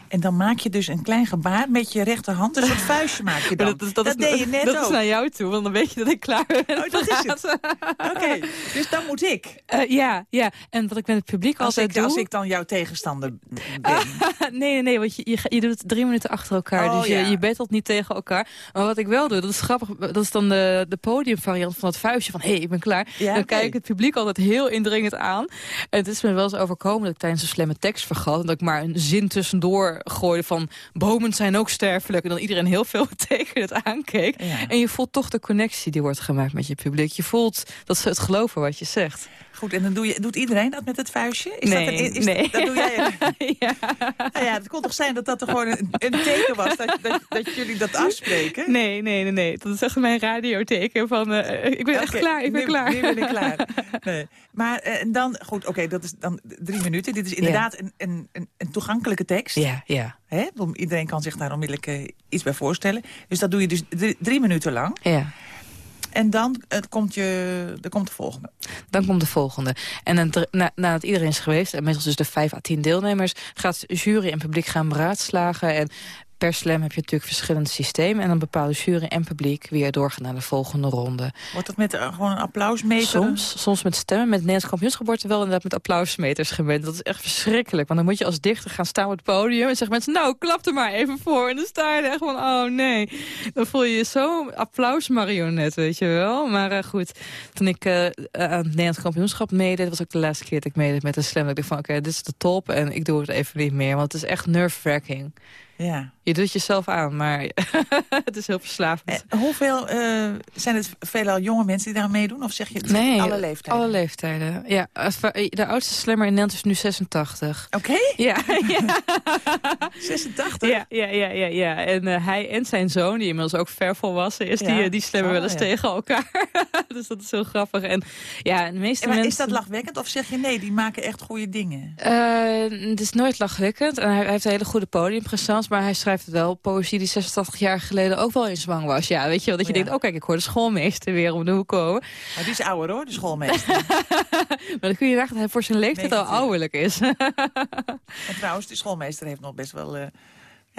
En dan maak je dus een klein gebaar met je rechterhand. Een soort vuistje maak je dan. dat deed je net dat ook. is naar jou toe, want dan weet je dat ik klaar ben. Oh, dat is het. Oké, dus dan moet ik. Eh, ja, ja, en wat ik met het publiek Als altijd ik, doe... als ik dan jouw tegenstander ben. nee, nee, nee, want je, je, doet het drie minuten achter elkaar. Oh, dus je, ja. je battelt niet tegen elkaar. Maar wat ik wel doe, dat is grappig. Dat is dan de, de podiumvariant van het vuistje. Van, hé, hey, ik ben klaar. Ja, dan kijk ik het publiek altijd heel indringend aan. En het is me wel eens overkomen dat ik tijdens een slemme tekst vergat. En dat ik maar een zin tussendoor gooide van... bomen zijn ook sterfelijk. En dan iedereen heel veel betekenend aankeek. Ja. En je voelt toch de connectie die wordt gemaakt met je publiek. Je voelt dat ze het geloven wat je zegt. Goed, en dan doe je, doet iedereen dat met het vuistje? Is Nee, dat, een, is, nee. dat doe jij. ja. Nou ja, het kon toch zijn dat dat er gewoon een, een teken was dat, dat, dat jullie dat afspreken? Nee, nee, nee, nee. Dat is echt mijn radioteken van... eh, ik ben echt klaar, ik ben nu, klaar. Nu ben ik klaar. Nee. Maar en dan, goed, oké, dat is dan drie minuten. Dit is inderdaad een, een, een toegankelijke tekst. Ja, ja, Hè? Iedereen kan zich daar onmiddellijk eh, iets bij voorstellen. Dus dat doe je dus drie, drie minuten lang. ja. En dan eh, komt, je, er komt de volgende. Dan komt de volgende. En dan, na, nadat iedereen is geweest, en meestal dus de vijf à tien deelnemers... gaat jury en publiek gaan beraadslagen. En per slam heb je natuurlijk verschillende systemen. En dan bepalen jury en publiek weer doorgaan naar de volgende ronde. Wordt dat met eh, gewoon een applausmeter? Soms, soms met stemmen. Met het Nederlands kampioenschap wordt er wel inderdaad met applausmeters gemeten. Dat is echt verschrikkelijk. Want dan moet je als dichter gaan staan op het podium... en zeggen mensen, nou, klap er maar even voor. En dan sta je er echt van, oh nee. Dan voel je je zo applausmarionet, weet je wel. Maar eh, goed, toen ik eh, aan het Nederlands kampioenschap meedeed... was ook de laatste keer dat ik meedeed met een slam. Dat ik dacht van, oké, dit is de top en ik doe het even niet meer. Want het is echt nerve-wracking. Ja. Je doet jezelf aan, maar het is heel verslavend. En hoeveel eh, zijn het veelal jonge mensen die daar meedoen? Of zeg je het Nee, alle leeftijden? Alle leeftijden. Ja, als- de oudste slammer in Nederland is nu 86. Oké, Ja, ja. 86. Ja, ja, ja, ja, ja. En eh, hij en zijn zoon, die inmiddels ook ver volwassen is, die, eh, die stemmen wel Oh, eens ja. tegen elkaar. dus dat is heel grappig. En ja, de meeste En maar mensen... is dat lachwekkend of zeg je nee, die maken echt goede dingen? Eh, het is nooit lachwekkend. En hij, hij heeft een hele goede podiumprestatie. Nederlands, maar hij schrijft wel poëzie die 86 jaar geleden ook wel in zwang was. Ja, weet je wel, dat je ja. denkt, oh kijk, ik hoor de schoolmeester weer om de hoek komen. Maar die is ouder hoor, de schoolmeester. maar dan kun je nagaan dat hij voor zijn leeftijd al 90. ouderlijk is. en trouwens, de schoolmeester heeft nog best wel... eh,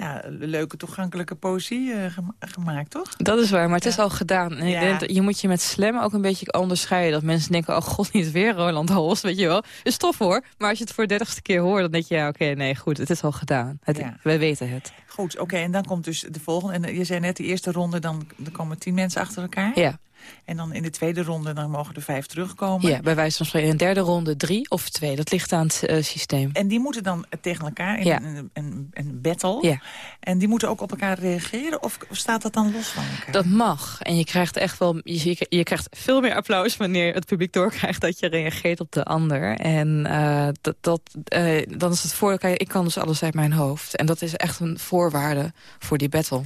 ja, leuke toegankelijke poëzie eh, gema- gemaakt, toch? Dat is waar, maar het is al gedaan. En ik Ja. denk je moet je met slam ook een beetje onderscheiden. Dat mensen denken, oh god, niet weer Roland Holst, weet je wel. Is tof hoor, maar als je het voor de dertigste keer hoort... dan denk je, ja oké, nee, goed, het is al gedaan. Het, Ja. Wij weten het. Goed, oké, en dan komt dus de volgende. En eh, je zei net, de eerste ronde, dan, dan komen tien mensen achter elkaar. Ja, En dan in de tweede ronde, dan mogen er vijf terugkomen. ja bij wijze van spreken in de derde ronde drie of twee. Dat ligt aan het eh, systeem. En die moeten dan tegen elkaar in Ja. een, een, een battle. Ja. En die moeten ook op elkaar reageren? Of staat dat dan los van elkaar? Dat mag. En je krijgt echt wel. Je, je krijgt veel meer applaus wanneer het publiek doorkrijgt dat je reageert op de ander. En eh, dat, dat, eh, dan is het voor. Kijk, ik kan dus alles uit mijn hoofd. En dat is echt een voorwaarde voor die battle.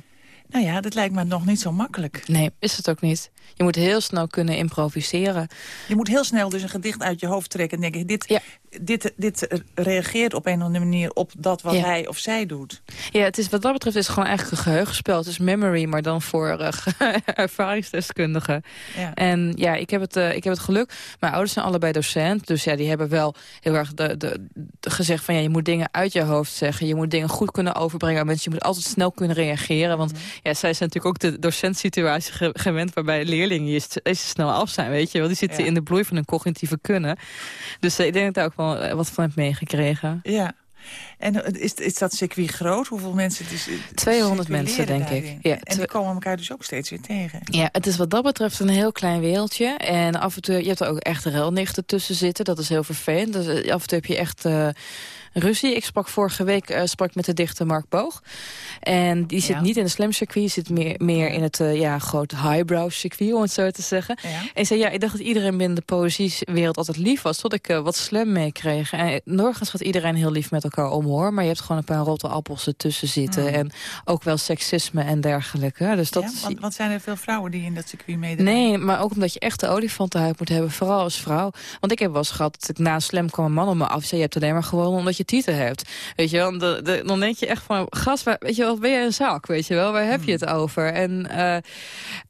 Nou ja, dat lijkt me nog niet zo makkelijk. Nee, is het ook niet. Je moet heel snel kunnen improviseren. Je moet heel snel dus een gedicht uit je hoofd trekken... en denken, dit, Ja. Dit, dit reageert op een of andere manier op dat wat Ja. hij of zij doet. Ja, het is, wat dat betreft is het gewoon eigenlijk een geheugenspel. Het is memory, maar dan voor eh, ervaringsdeskundigen. Ja. En ja, ik heb, het, eh, ik heb het geluk. Mijn ouders zijn allebei docent. Dus ja, die hebben wel heel erg de, de, de- gezegd van... ja, je moet dingen uit je hoofd zeggen. Je moet dingen goed kunnen overbrengen mensen. Je moet altijd snel kunnen reageren. Want ja, zij zijn natuurlijk ook de docentsituatie ge- gewend... waarbij leerlingen je snel af zijn, weet je wel. Die zitten Ja. in de bloei van hun cognitieve kunnen. Dus eh, ik denk dat daar ook wel eh, wat van heb meegekregen. Ja. En is, is dat circuit groot? Hoeveel mensen? Is, het 200 mensen, denk ik. Ja, en die komen elkaar dus ook steeds weer tegen. Ja, het is wat dat betreft een heel klein wereldje. En af en toe, je hebt er ook echt relnichten tussen zitten. Dat is heel vervelend. Dus eh, af en toe heb je echt eh, ruzie. Ik sprak vorige week eh, sprak met de dichter Mark Boog. En die zit Ja. niet in het slam circuit. Die zit meer, meer in het eh, ja, grote highbrow circuit, om het zo te zeggen. Ja. En zei, ja, ik dacht dat iedereen binnen de poëziewereld altijd lief was... tot ik eh, wat slam meekreeg. En doorgaans gaat iedereen heel lief met elkaar om, hoor. Maar je hebt gewoon een paar rotte appels ertussen zitten. Mm. En ook wel seksisme en dergelijke. Dus dat Ja, want, want zijn er veel vrouwen die in dat circuit meedoen? Nee, maar ook omdat je echt de olifantenhuid moet hebben. Vooral als vrouw. Want ik heb wel eens gehad dat ik na een slam kwam een man op me af. zei, je hebt alleen maar gewonnen omdat je titel hebt. Weet je wel, de, de- dan denk je echt van... Gast, waar, weet je wel, ben je een zak? Weet je wel, waar heb je het over? En eh,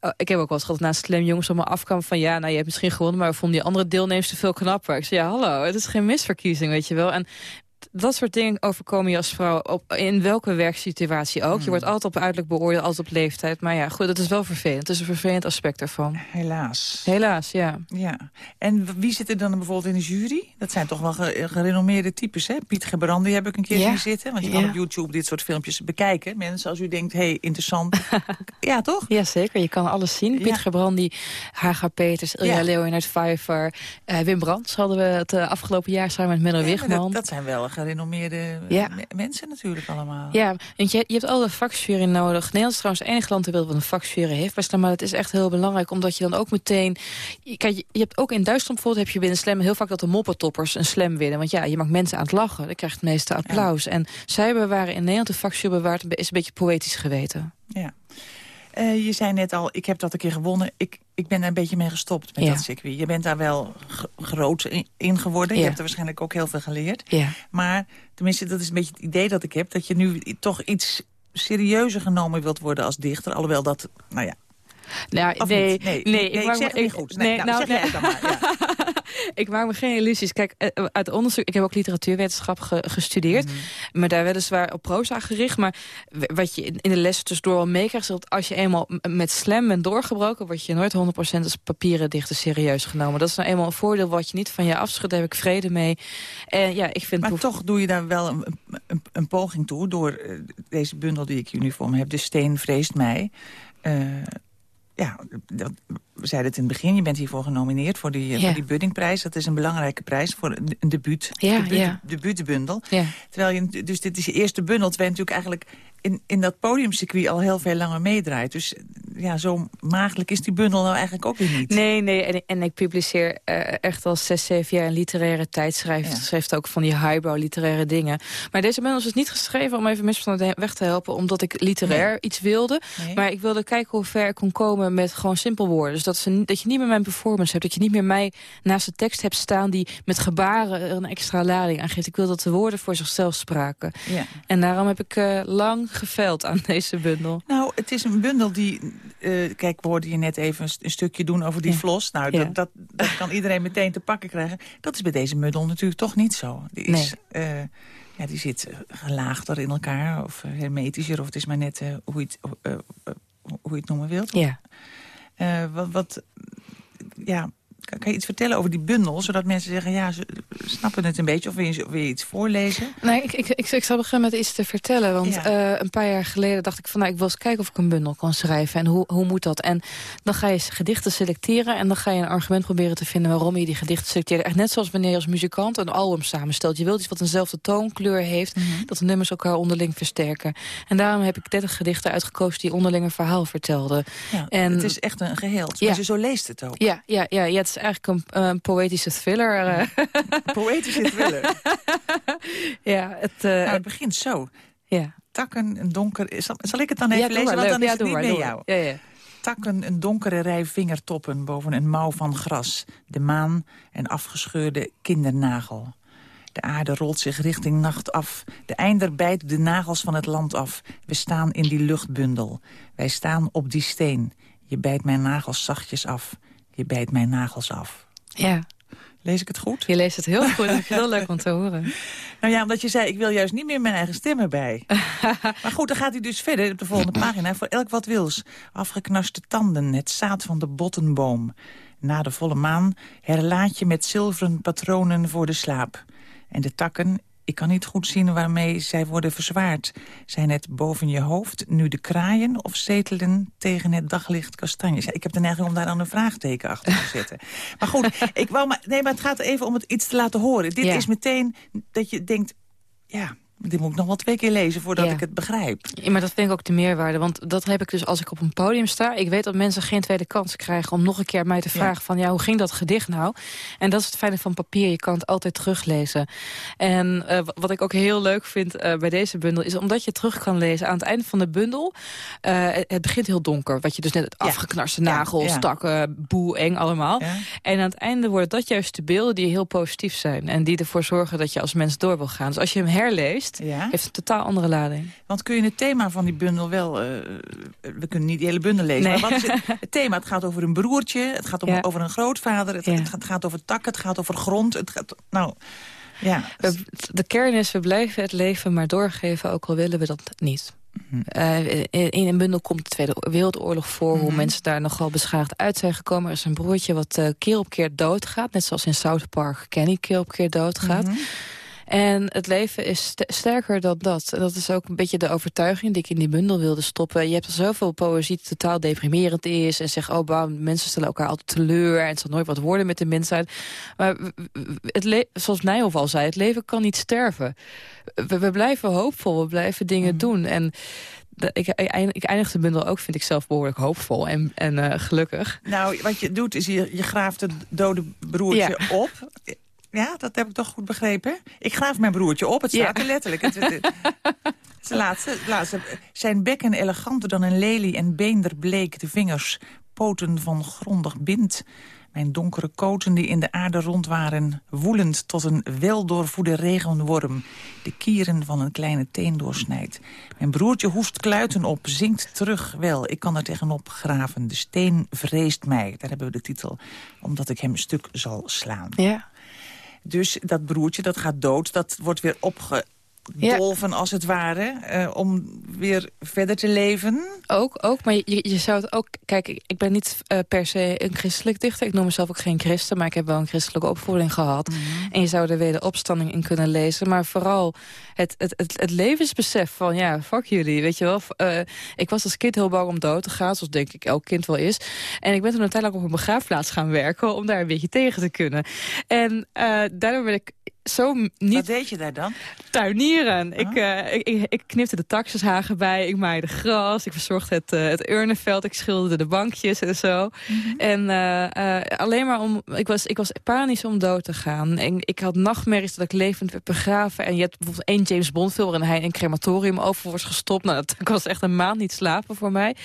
oh, ik heb ook wel eens gehad dat na een slam jongens op me afkwamen van... ja, nou, je hebt misschien gewonnen, maar we vonden die andere deelnemers te veel knapper. Ik zei, ja, hallo, het is geen misverkiezing, weet je wel. En dat soort dingen overkomen je als vrouw op, in welke werksituatie ook. Je wordt altijd op uiterlijk beoordeeld, altijd op leeftijd. Maar ja, goed, dat is wel vervelend. Het is een vervelend aspect ervan. Helaas. Helaas, ja. Ja. En wie zit er dan bijvoorbeeld in de jury? Dat zijn toch wel ge- gerenommeerde types, hè? Piet Gebrandi heb ik een keer Ja. zien zitten. Want je Ja. kan op YouTube dit soort filmpjes bekijken. Mensen, als u denkt, hé, hey, interessant. ja, toch? Jazeker, je kan alles zien. Piet Ja. Gebrandi, Haga Peters, Ilja Ja. Leeuwinuit Vijver... eh, Wim Brands hadden we het eh, afgelopen jaar samen met Menno Ja, Wigman. dat, dat zijn wel gerenommeerde eh, Ja. me- mensen natuurlijk allemaal. Ja, want je, je hebt alle vakjury nodig. Nederland is trouwens het enige land ter wereld wat een vakjury heeft. Maar het is echt heel belangrijk, omdat je dan ook meteen... je- Kijk, je, je hebt ook in Duitsland bijvoorbeeld heb je binnen slam heel vaak dat de moppertoppers een slam winnen. Want ja, je maakt mensen aan het lachen. Dan krijg je het meeste applaus. En zij bewaren in Nederland de vakjury bewaard is een beetje poëtisch geweten. Ja. Eh, je zei net al, ik heb dat een keer gewonnen. Ik, ik ben er een beetje mee gestopt met Ja. dat circuit. Je bent daar wel groot in, geworden. Je hebt er waarschijnlijk ook heel veel geleerd. Ja. Maar tenminste, dat is een beetje het idee dat ik heb... dat je nu toch iets serieuzer genomen wilt worden als dichter. Alhoewel dat, nou ja... Nou, nee? Nee, nee, nee, ik ik zeg het niet goed. Nee, nou, zeg jij het dan maar, ja. ik maak me geen illusies. Kijk, eh, uit onderzoek, ik heb ook literatuurwetenschap ge- gestudeerd. Mhm. Maar daar weliswaar op proza gericht. Maar wat je in de lessen tussendoor al meekrijgt... is dat als je eenmaal met slam bent doorgebroken... word je nooit 100% als papieren dichter serieus genomen. Dat is nou eenmaal een voordeel wat je niet van je afschudt. Daar heb ik vrede mee. En ja, ik vind... Maar toch doe je daar wel een, een, een poging toe... door eh, deze bundel die ik hier nu voor me heb. De steen vreest mij. Eh, ja, dat, we zeiden het in het begin. Je bent hiervoor genomineerd voor die, eh, Ja. voor die Buddingprijs. Dat is een belangrijke prijs voor een debuut. Ja, debuut, ja. debuutbundel. Terwijl je, dus dit is je eerste bundel. Terwijl je natuurlijk eigenlijk in, in dat podiumcircuit al heel veel langer meedraait. Dus ja, zo maagdelijk is die bundel nou eigenlijk ook weer niet. Nee, nee, en, en ik publiceer eh, echt al zes, zeven jaar een literaire tijdschrift. Ja. Schrijft ook van die highbrow literaire dingen. Maar deze bundel is dus niet geschreven om even misverstanden weg te helpen... omdat ik literair iets wilde. Nee? Maar ik wilde kijken hoe ver ik kon komen met gewoon simpel woorden. Dus dat, ze, dat je niet meer mijn performance hebt. Dat je niet meer mij naast de tekst hebt staan... die met gebaren er een extra lading aan geeft. Ik wil dat de woorden voor zichzelf spraken. Ja. En daarom heb ik eh, lang geveld aan deze bundel? Nou, het is een bundel die... eh, kijk, we hoorden je net even een, st- een stukje doen over die Ja. vlos. Nou, Ja. dat, dat, dat kan iedereen meteen te pakken krijgen. Dat is bij deze bundel natuurlijk toch niet zo. Die, is, eh, ja, die zit gelaagder in elkaar, of hermetischer... of het is maar net hoe, je het, hoe je het noemen wilt. Ja. Eh, wat, wat, ja, kan, kan je iets vertellen over die bundel? Zodat mensen zeggen, ja, ze snappen het een beetje. Of wil je, wil je iets voorlezen? Nee, ik, ik, ik, ik zal beginnen met iets te vertellen. Want Ja. eh, een paar jaar geleden dacht ik van... nou, ik wil eens kijken of ik een bundel kan schrijven. En hoe, hoe moet dat? En dan ga je gedichten selecteren... en dan ga je een argument proberen te vinden... waarom je die gedichten selecteert. Echt net zoals wanneer je als muzikant een album samenstelt. Je wilt iets wat eenzelfde toonkleur heeft... dat de nummers elkaar onderling versterken. En daarom heb ik 30 gedichten uitgekozen... die onderling een verhaal vertelden. Ja, En- het is echt een geheel. Ja. Maar zo leest het ook. Ja, ja, ja, ja het is eigenlijk een, een poëtische thriller. eh. Poëtische thriller. ja, het, eh, nou, het begint zo. ja. Takken, een donker... Zal, zal ik het dan even ja, lezen? Want dan is ja, het doe niet maar, meer jou. Ja, ja. Takken, een donkere rij vingertoppen boven een mouw van gras. De maan, een afgescheurde kindernagel. De aarde rolt zich richting nacht af. De einder bijt de nagels van het land af. We staan in die luchtbundel. Wij staan op die steen. Je bijt mijn nagels zachtjes af. Je bijt mijn nagels af. ja. Lees ik het goed? Je leest het heel goed. Heel leuk om te horen. Nou ja, omdat je zei, ik wil juist niet meer mijn eigen stem erbij. maar goed, dan gaat hij dus verder op de volgende pagina. Voor elk wat wils. Afgeknarste tanden, het zaad van de bottenboom. Na de volle maan herlaat je met zilveren patronen voor de slaap. En de takken, ik kan niet goed zien waarmee zij worden verzwaard. Zijn het boven je hoofd nu de kraaien of zetelen tegen het daglicht kastanjes? Ja, ik heb de neiging om daar dan een vraagteken achter te zetten. maar goed, ik wou maar, nee, maar het gaat even om het iets te laten horen. Dit Ja. is meteen dat je denkt, ja, dit moet ik nog wel twee keer lezen voordat Ja. ik het begrijp. Ja, maar dat vind ik ook de meerwaarde. Want dat heb ik dus als ik op een podium sta. Ik weet dat mensen geen tweede kans krijgen om nog een keer mij te Ja. vragen van... ja, hoe ging dat gedicht nou? En dat is het fijne van papier. Je kan het altijd teruglezen. En eh, wa- wat ik ook heel leuk vind eh, bij deze bundel... is omdat je terug kan lezen aan het einde van de bundel... eh, het, begint heel donker. Wat je dus net het afgeknarste nagels, takken, boe, eng allemaal. En aan het einde worden dat juist de beelden die heel positief zijn. En die ervoor zorgen dat je als mens door wil gaan. Dus als je hem herleest, Ja? heeft een totaal andere lading. Want kun je het thema van die bundel wel... eh, we kunnen niet die hele bundel lezen. Nee. Maar wat is het, het thema? Het gaat over een broertje. Het gaat om, Ja. over een grootvader. Het, Ja. het, gaat, het gaat over takken. Het gaat over grond. Het gaat, nou, ja. De kern is, we blijven het leven maar doorgeven, ook al willen we dat niet. Mhm. Eh, in, in een bundel komt de Tweede Wereldoorlog voor... hoe Mhm. mensen daar nogal beschadigd uit zijn gekomen. Er is een broertje wat eh, keer op keer doodgaat. Net zoals in South Park Kenny keer op keer doodgaat. Mhm. En het leven is st- sterker dan dat. En dat is ook een beetje de overtuiging die ik in die bundel wilde stoppen. Je hebt zoveel poëzie die totaal deprimerend is. En zegt, oh, waarom mensen stellen elkaar altijd teleur. En het zal nooit wat worden met de mensheid. Maar het zoals Nijhoff al zei, het leven kan niet sterven. We, we blijven hoopvol, we blijven dingen Mhm. doen. En ik, ik, eind- ik eindig de bundel ook, vind ik zelf, behoorlijk hoopvol en, en eh, gelukkig. Nou, wat je doet is je, je graaft het dode broertje Ja. op. Ja, dat heb ik toch goed begrepen? Ik graaf mijn broertje op, het staat Ja. er letterlijk. Het, het, het- het is de laatste, laatste. Zijn bekken eleganter dan een lelie en beender bleek de vingers. Poten van grondig bind. Mijn donkere koten die in de aarde rond waren. Woelend tot een weldoorvoede regenworm. De kieren van een kleine teen doorsnijdt. Mijn broertje hoest kluiten op, zinkt terug. Wel, ik kan er tegenop graven. De steen vreest mij. Daar hebben we de titel. Omdat ik hem stuk zal slaan. Ja. Dus dat broertje, dat gaat dood. Dat wordt weer opgedolven, als het ware. eh, om weer verder te leven. Ook, ook, maar je, je zou het ook... Kijk, ik ben niet eh, per se een christelijk dichter. Ik noem mezelf ook geen christen, maar ik heb wel een christelijke opvoeding gehad. En je zou er weer de opstanding in kunnen lezen. Maar vooral het, het, het, het levensbesef van, ja, fuck jullie, weet je wel. Eh, ik was als kind heel bang om dood te gaan, zoals denk ik elk kind wel is. En ik ben toen uiteindelijk op een begraafplaats gaan werken... om daar een beetje tegen te kunnen. En daardoor ben ik zo niet Wat deed je daar dan? tuinieren. Ik, Ah. eh, ik, ik, ik knipte de taxushagen bij, ik maaide gras, ik verzorgde het, eh, het urnenveld, ik schilderde de bankjes en zo. Mhm. En eh, alleen maar om, ik was, ik was panisch om dood te gaan. En ik had nachtmerries dat ik levend werd begraven. En je hebt bijvoorbeeld één James Bond film waarin hij in een crematorium over wordt gestopt. Nou, dat ik was echt een maand niet slapen voor mij. Toen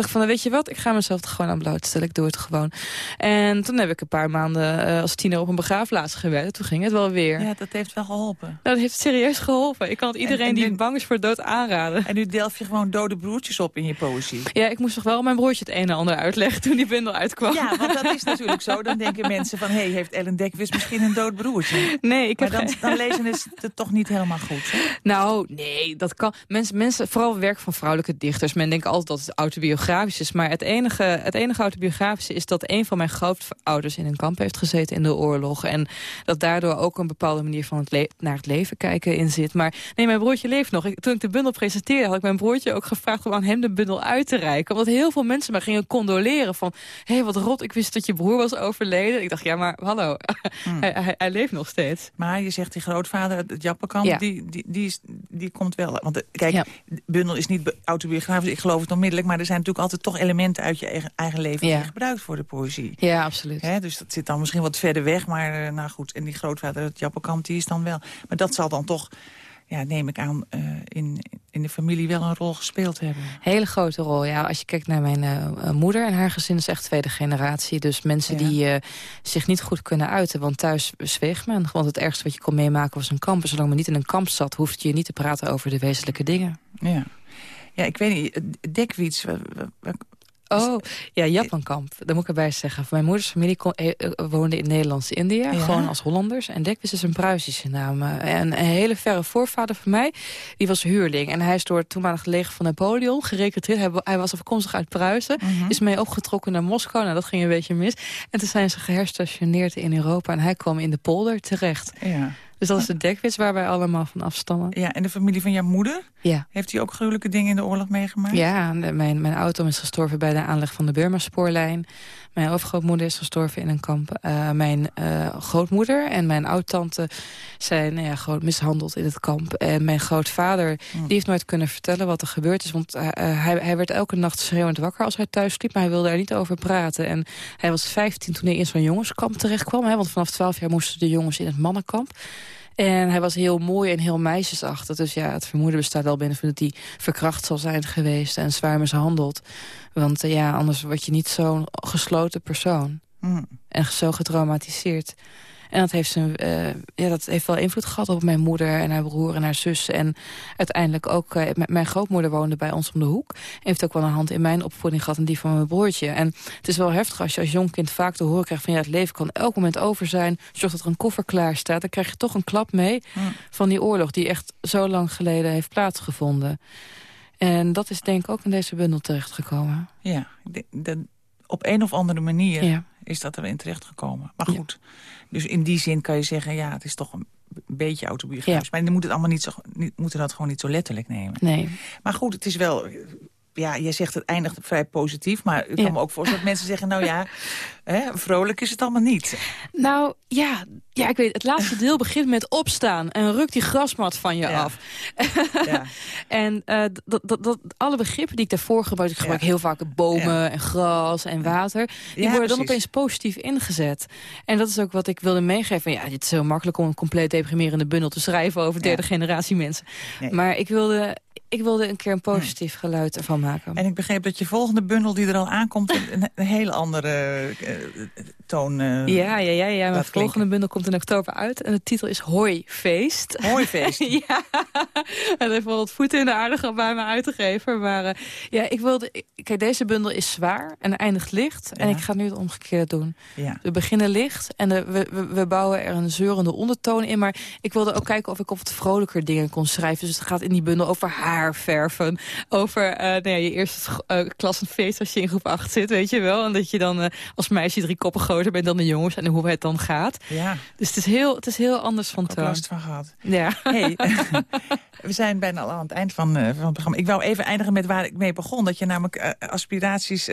dacht ik van, weet je wat, ik ga mezelf er gewoon aan blootstellen, ik doe het gewoon. En toen heb ik een paar maanden als tiener op een begraafplaats gewerkt. Toen ging het wel weer. Ja, dat heeft wel geholpen. Nou, dat heeft serieus geholpen. Ik kan het iedereen en die nu- bang is voor dood aanraden. En nu delf je gewoon dode broertjes op in je poëzie. Ja, ik moest toch wel mijn broertje het een en ander uitleggen toen die bundel uitkwam. Ja, want dat is natuurlijk zo. Dan denken mensen van, hé, hey, heeft Ellen Dekwits misschien een dood broertje? Nee, ik Maar heb dan, geen- dan lezen is het toch niet helemaal goed. Hè? Nou, nee, dat kan. Mensen, mensen, vooral werk van vrouwelijke dichters. Men denkt altijd dat het autobiografisch is. Maar het enige, het enige autobiografische is dat een van mijn grootouders in een kamp heeft gezeten in de oorlog. En dat daardoor ook een bepaalde manier van het naar het leven kijken in zit. Maar nee, mijn broertje leeft nog. Ik, toen ik de bundel presenteerde, had ik mijn broertje ook gevraagd om aan hem de bundel uit te reiken. Omdat heel veel mensen mij gingen condoleren van, hé, hey, wat rot, ik wist dat je broer was overleden. Ik dacht, ja, maar hallo, hij, hij, hij leeft nog steeds. Maar je zegt die grootvader, het Jappenkamp, Ja. die, die, die, is, die komt wel. Want eh, kijk, Ja. de bundel is niet autobiografisch, ik geloof het onmiddellijk. Maar er zijn natuurlijk altijd toch elementen uit je eigen, eigen leven die Ja. gebruikt voor de poëzie. Ja, absoluut. Dus dat zit dan misschien wat verder weg. Maar eh, nou goed, en die grootvader, het Jappenkamp, die is dan wel. Maar dat zal dan toch, ja, neem ik aan, eh, in, in de familie wel een rol gespeeld hebben. Hele grote rol, ja. Als je kijkt naar mijn eh, moeder en haar gezin is echt tweede generatie. Dus mensen Ja. die eh, zich niet goed kunnen uiten. Want thuis zweeg men. Want het ergste wat je kon meemaken was een kamp. En zolang men niet in een kamp zat, hoefde je niet te praten over de wezenlijke dingen. Ja. Ja, ik weet niet, Dekwits, Oh, ja, Japankamp. Daar moet ik erbij zeggen. Mijn moeders familie kon, eh, eh, woonde in Nederlands-Indië. Ja? Gewoon als Hollanders. En Dekwits is een Pruisische naam. Eh, En een hele verre voorvader van mij, die was huurling. En hij is door het toenmalige leger van Napoleon gerekruteerd. Hij, hij was afkomstig uit Pruisen. Mhm. Is mee opgetrokken naar Moskou. Nou, dat ging een beetje mis. En toen zijn ze geherstationeerd in Europa. En hij kwam in de polder terecht. ja. Dus dat is de Dekwits waar wij allemaal van afstammen. ja, en de familie van jouw moeder? Ja. Heeft hij ook gruwelijke dingen in de oorlog meegemaakt? Ja, mijn, mijn auto is gestorven bij de aanleg van de Burma-spoorlijn. Mijn overgrootmoeder is gestorven in een kamp. Eh, mijn eh, grootmoeder en mijn oudtante zijn nou ja, gewoon mishandeld in het kamp. En mijn grootvader Hmm. die heeft nooit kunnen vertellen wat er gebeurd is. Want eh, hij, hij werd elke nacht schreeuwend wakker als hij thuis sliep. Maar hij wilde er niet over praten. En hij was 15 toen hij in zo'n jongenskamp terecht kwam. Hè, want vanaf 12 jaar moesten de jongens in het mannenkamp. En hij was heel mooi en heel meisjesachtig. Dus ja, het vermoeden bestaat wel binnen dat hij verkracht zal zijn geweest... en zwaar mishandeld. Want eh, ja, anders word je niet zo'n gesloten persoon. Hm. En zo getraumatiseerd. En dat heeft, zijn, eh, ja, dat heeft wel invloed gehad op mijn moeder en haar broer en haar zus. En uiteindelijk ook, eh, mijn grootmoeder woonde bij ons om de hoek. Heeft ook wel een hand in mijn opvoeding gehad en die van mijn broertje. En het is wel heftig als je als jong kind vaak te horen krijgt van... ja, het leven kan elk moment over zijn. Zorg dat er een koffer klaar staat. Dan krijg je toch een klap mee van die oorlog... die echt zo lang geleden heeft plaatsgevonden. En dat is denk ik ook in deze bundel terechtgekomen. Ja, dat op een of andere manier Ja. Is dat erin terechtgekomen. Maar Ja. goed, dus in die zin kan je zeggen... ja, het is toch een beetje autobiografisch. Ja. Maar dan moet het allemaal niet zo, niet, moeten dat gewoon niet zo letterlijk nemen. Nee. Maar goed, het is wel... Ja, jij zegt het eindigt vrij positief. Maar ik kan Ja. me ook voorstellen dat mensen zeggen... nou ja, hè, vrolijk is het allemaal niet. Nou, ja, ja, ik weet, het laatste deel begint met opstaan en rukt die grasmat van je Ja. af. Ja. En eh, dat, dat, dat, alle begrippen die ik daarvoor gebruik, ik gebruik heel vaak bomen en gras en water, die worden dan opeens positief ingezet. En dat is ook wat ik wilde meegeven. Ja, het is heel makkelijk om een compleet deprimerende bundel te schrijven over derde generatie mensen. Nee. Maar ik wilde, ik wilde een keer een positief geluid ervan maken. En ik begreep dat je volgende bundel die er al aankomt... een, een hele andere eh, toon... eh, ja, ja, ja, ja. Mijn volgende bundel komt in oktober uit. En de titel is Hoi Feest. Mooi feest. Ja, en heeft wel wat voeten in de aarde gehad bij mijn uitgever. Maar eh, ja, ik wilde... Kijk, deze bundel is zwaar en eindigt licht. En ik ga nu het omgekeerde doen. Ja. We beginnen licht en de, we, we, we bouwen er een zeurende ondertoon in. Maar ik wilde ook kijken of ik op wat vrolijker dingen kon schrijven. Dus het gaat in die bundel over haarverven. Over eh, nou ja, je eerste eh, klassenfeest als je in groep 8 zit, weet je wel. En dat je dan eh, als meisje drie koppen groter bent dan de jongens. En hoe het dan gaat. ja, Dus het is heel, het is heel anders van toon. last van gehad. Ja. Hey, we zijn bijna al aan het eind van, van het programma. Ik wou even eindigen met waar ik mee begon. Dat je namelijk aspiraties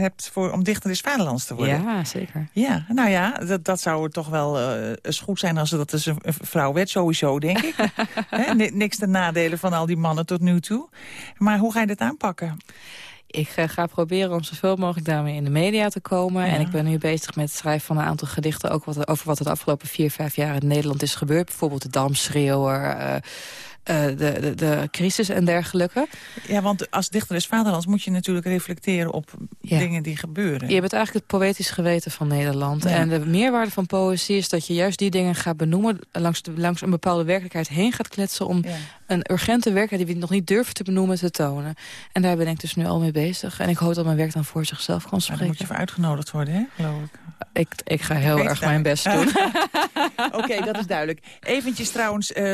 hebt voor, om dichter des vaderlands te worden. Ja, zeker. Ja, nou ja, dat, dat zou toch wel eh, eens goed zijn als dat dus een, een vrouw werd, sowieso, denk ik. Ni- niks ten nadelen van al die mannen tot nu toe. Maar hoe ga je dit aanpakken? Ik eh, ga proberen om zoveel mogelijk daarmee in de media te komen. Ja. En ik ben nu bezig met het schrijven van een aantal gedichten... ook wat, over wat er de afgelopen vier, vijf jaar in Nederland is gebeurd. Bijvoorbeeld de Damschreeuwer, eh, de, de, de crisis en dergelijke. Ja, want als dichter des vaderlands moet je natuurlijk reflecteren op Ja. dingen die gebeuren. Je bent eigenlijk het poëtisch geweten van Nederland. En de meerwaarde van poëzie is dat je juist die dingen gaat benoemen... langs, de, langs een bepaalde werkelijkheid heen gaat kletsen... om Ja. een urgente werkelijkheid die we nog niet durven te benoemen te tonen. En daar ben ik dus nu al mee bezig. En ik hoop dat mijn werk dan voor zichzelf kan Maar dan moet je spreken. voor uitgenodigd worden, hè, geloof ik. Ik, ik ga heel erg mijn best doen. Oké, dat is duidelijk. Eventjes trouwens, eh,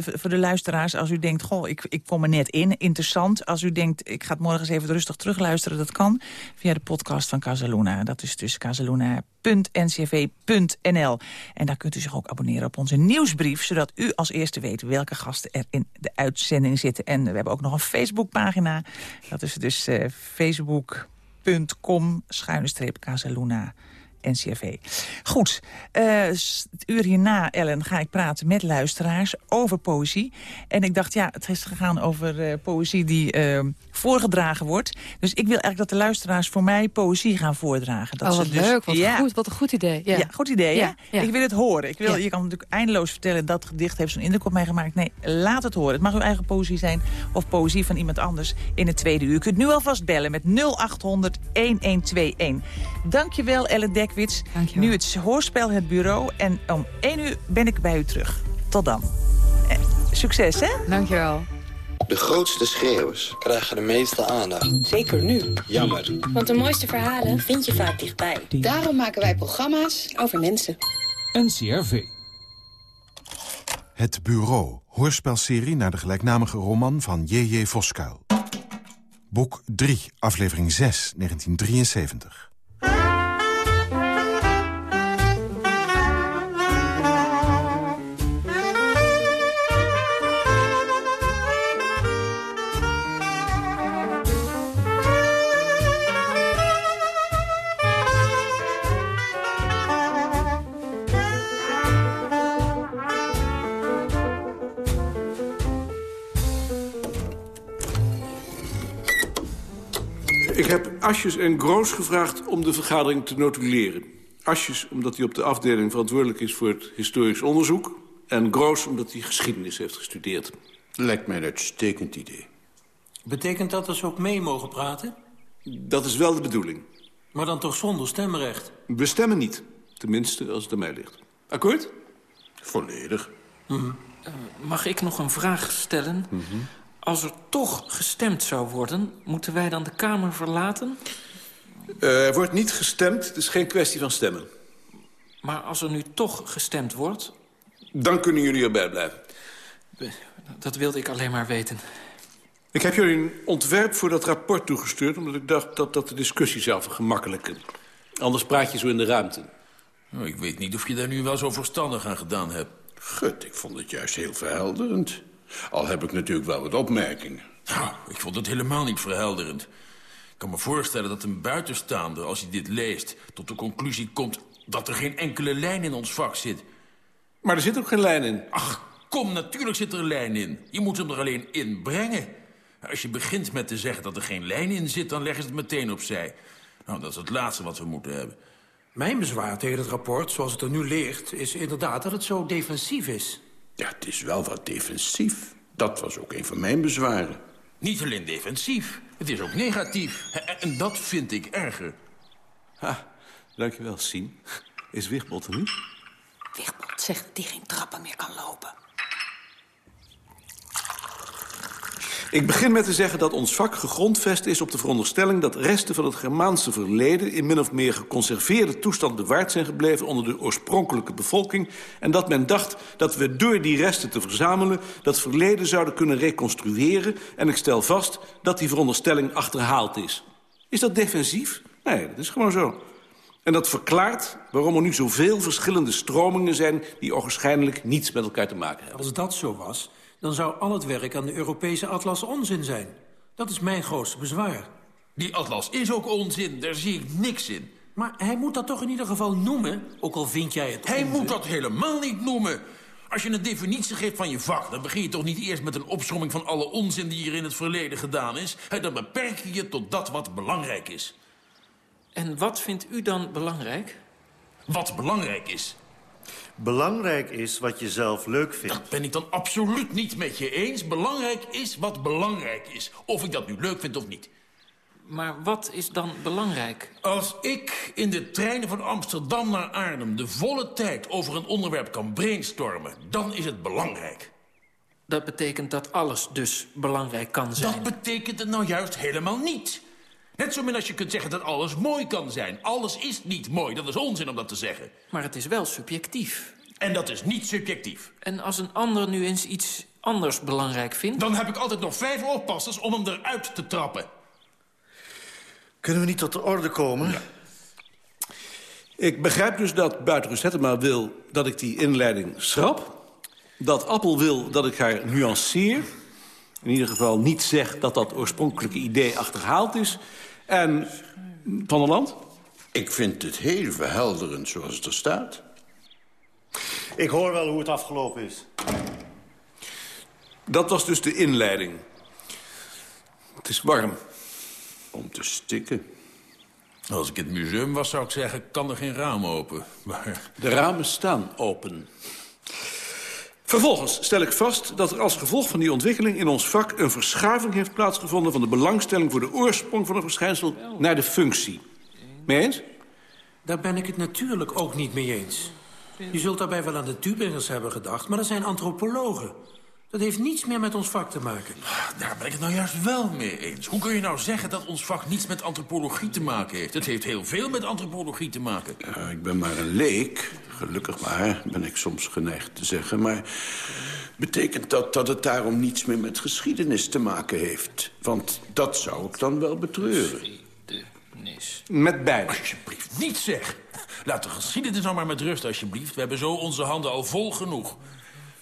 v- voor de als u denkt... goh, ik, ik kom er net in, interessant. Als u denkt, ik ga het morgen eens even rustig terugluisteren... dat kan via de podcast van Casaluna. Dat is dus casaluna.ncv.nl. En daar kunt u zich ook abonneren op onze nieuwsbrief... zodat u als eerste weet welke gasten er in de uitzending zitten. En we hebben ook nog een Facebookpagina. Dat is dus eh, facebook.com schuine streep Casaluna. NCRV. Goed, eh, het uur hierna, Ellen, ga ik praten met luisteraars over poëzie. En ik dacht, ja, het is gegaan over eh, poëzie die eh, voorgedragen wordt. Dus ik wil eigenlijk dat de luisteraars voor mij poëzie gaan voordragen. Dat oh, ze wat dus- leuk, wat, ja, goed, wat een goed idee. Ja. ja. goed idee, Ja, hè? ja. Ik wil het horen. Ik wil. Je kan natuurlijk eindeloos vertellen dat gedicht heeft zo'n indruk op mij gemaakt. Nee, laat het horen. Het mag uw eigen poëzie zijn of poëzie van iemand anders in het tweede uur. U kunt nu alvast bellen met 0800 1121. Dankjewel, Ellen Dekwits. Nu het hoorspel Het Bureau. En om 1 uur ben ik bij u terug. Tot dan. Eh, succes, hè? Dankjewel. De grootste schreeuwers krijgen de meeste aandacht. Zeker nu. Jammer. Want de mooiste verhalen vind je vaak dichtbij. Daarom maken wij programma's Over mensen. NCRV. Het Bureau, hoorspelserie naar de gelijknamige roman van J.J. Voskuil. Boek 3, aflevering 6, 1973. Ik heb Asjes en Groos gevraagd om de vergadering te notuleren. Asjes omdat hij op de afdeling verantwoordelijk is voor het historisch onderzoek... en Groos omdat hij geschiedenis heeft gestudeerd. Lijkt mij een uitstekend idee. Betekent dat dat ze ook mee mogen praten? Dat is wel de bedoeling. Maar dan toch zonder stemrecht? We stemmen niet. Tenminste, als het aan mij ligt. Akkoord? Volledig. Mag ik nog een vraag stellen? Als er toch gestemd zou worden, moeten wij dan de Kamer verlaten? Eh, er wordt niet gestemd, het is geen kwestie van stemmen. Maar als er nu toch gestemd wordt, Dan kunnen jullie erbij blijven. dat wilde ik alleen maar weten. Ik heb jullie een ontwerp voor dat rapport toegestuurd... omdat ik dacht dat dat de discussie zou vergemakkelijken. Anders praat je zo in de ruimte. Nou, ik weet niet of je daar nu wel zo verstandig aan gedaan hebt. Gut, ik vond het juist heel verhelderend. Al heb ik natuurlijk wel wat opmerkingen. Nou, ik vond het helemaal niet verhelderend. Ik kan me voorstellen dat een buitenstaander, als hij dit leest... tot de conclusie komt dat er geen enkele lijn in ons vak zit. Maar er zit ook geen lijn in. Ach, kom, natuurlijk zit er een lijn in. Je moet hem er alleen in brengen. Als je begint met te zeggen dat er geen lijn in zit... dan leggen ze het meteen opzij. Nou, dat is het laatste wat we moeten hebben. Mijn bezwaar tegen het rapport, zoals het er nu ligt... is inderdaad dat het zo defensief is. Ja, het is wel wat defensief. Dat was ook een van mijn bezwaren. Niet alleen defensief, het is ook negatief. En- dat vind ik erger. Ha, dankjewel, Sien. Is Wichtbot er niet? Wichtbot zegt dat hij geen trappen meer kan lopen. Ik begin met te zeggen dat ons vak gegrondvest is op de veronderstelling... dat resten van het Germaanse verleden... in min of meer geconserveerde toestand bewaard zijn gebleven... onder de oorspronkelijke bevolking... en dat men dacht dat we door die resten te verzamelen... dat verleden zouden kunnen reconstrueren... en ik stel vast dat die veronderstelling achterhaald is. Is dat defensief? Nee, dat is gewoon zo. En dat verklaart waarom er nu zoveel verschillende stromingen zijn... die ogenschijnlijk niets met elkaar te maken hebben. Als dat zo was, dan zou al het werk aan de Europese atlas onzin zijn. Dat is mijn grootste bezwaar. Die atlas is ook onzin, daar zie ik niks in. Maar hij moet dat toch in ieder geval noemen, ook al vind jij het Hij onzin. moet dat helemaal niet noemen. Als je een definitie geeft van je vak... dan begin je toch niet eerst met een opsomming van alle onzin... die er in het verleden gedaan is. Dan beperk je je tot dat wat belangrijk is. En wat vindt u dan belangrijk? Wat belangrijk is? Belangrijk is wat je zelf leuk vindt. Dat ben ik dan absoluut niet met je eens. Belangrijk is wat belangrijk is. Of ik dat nu leuk vind of niet. Maar wat is dan belangrijk? Als ik in de treinen van Amsterdam naar Arnhem... de volle tijd over een onderwerp kan brainstormen... dan is het belangrijk. Dat betekent dat alles dus belangrijk kan zijn. Dat betekent het nou juist helemaal niet. Net zo min als je kunt zeggen dat alles mooi kan zijn. Alles is niet mooi, dat is onzin om dat te zeggen. Maar het is wel subjectief. En dat is niet subjectief. En als een ander nu eens iets anders belangrijk vindt... Dan heb ik altijd nog vijf oppassers om hem eruit te trappen. Kunnen we niet tot de orde komen? Ik begrijp dus dat Buitenrust Hettema wil dat ik die inleiding schrap. Dat Appel wil dat ik haar nuanceer. In ieder geval niet zeg dat dat oorspronkelijke idee achterhaald is. En Van der Land? Ik vind het heel verhelderend zoals het er staat. Ik hoor wel hoe het afgelopen is. Dat was dus de inleiding. Het is warm. Om te stikken. Als ik in het museum was, zou ik zeggen, kan er geen raam open. Maar... De ramen staan open. Vervolgens stel ik vast dat er als gevolg van die ontwikkeling in ons vak... een verschuiving heeft plaatsgevonden van de belangstelling voor de oorsprong van een verschijnsel naar de functie. Mee eens? Daar ben ik het natuurlijk ook niet mee eens. Je zult daarbij wel aan de Tübingers hebben gedacht, maar dat zijn antropologen. Dat heeft niets meer met ons vak te maken. Daar ben ik het nou juist wel mee eens. Hoe kun je nou zeggen dat ons vak niets met antropologie te maken heeft? Het heeft heel veel met antropologie te maken. Ja, ik ben maar een leek. Gelukkig maar, ben ik soms geneigd te zeggen. Maar betekent dat dat het daarom niets meer met geschiedenis te maken heeft? Want dat zou ik dan wel betreuren. Geschiedenis. Met beide. Alsjeblieft, niet zeg. Laat de geschiedenis nou maar met rust, alsjeblieft. We hebben zo onze handen al vol genoeg.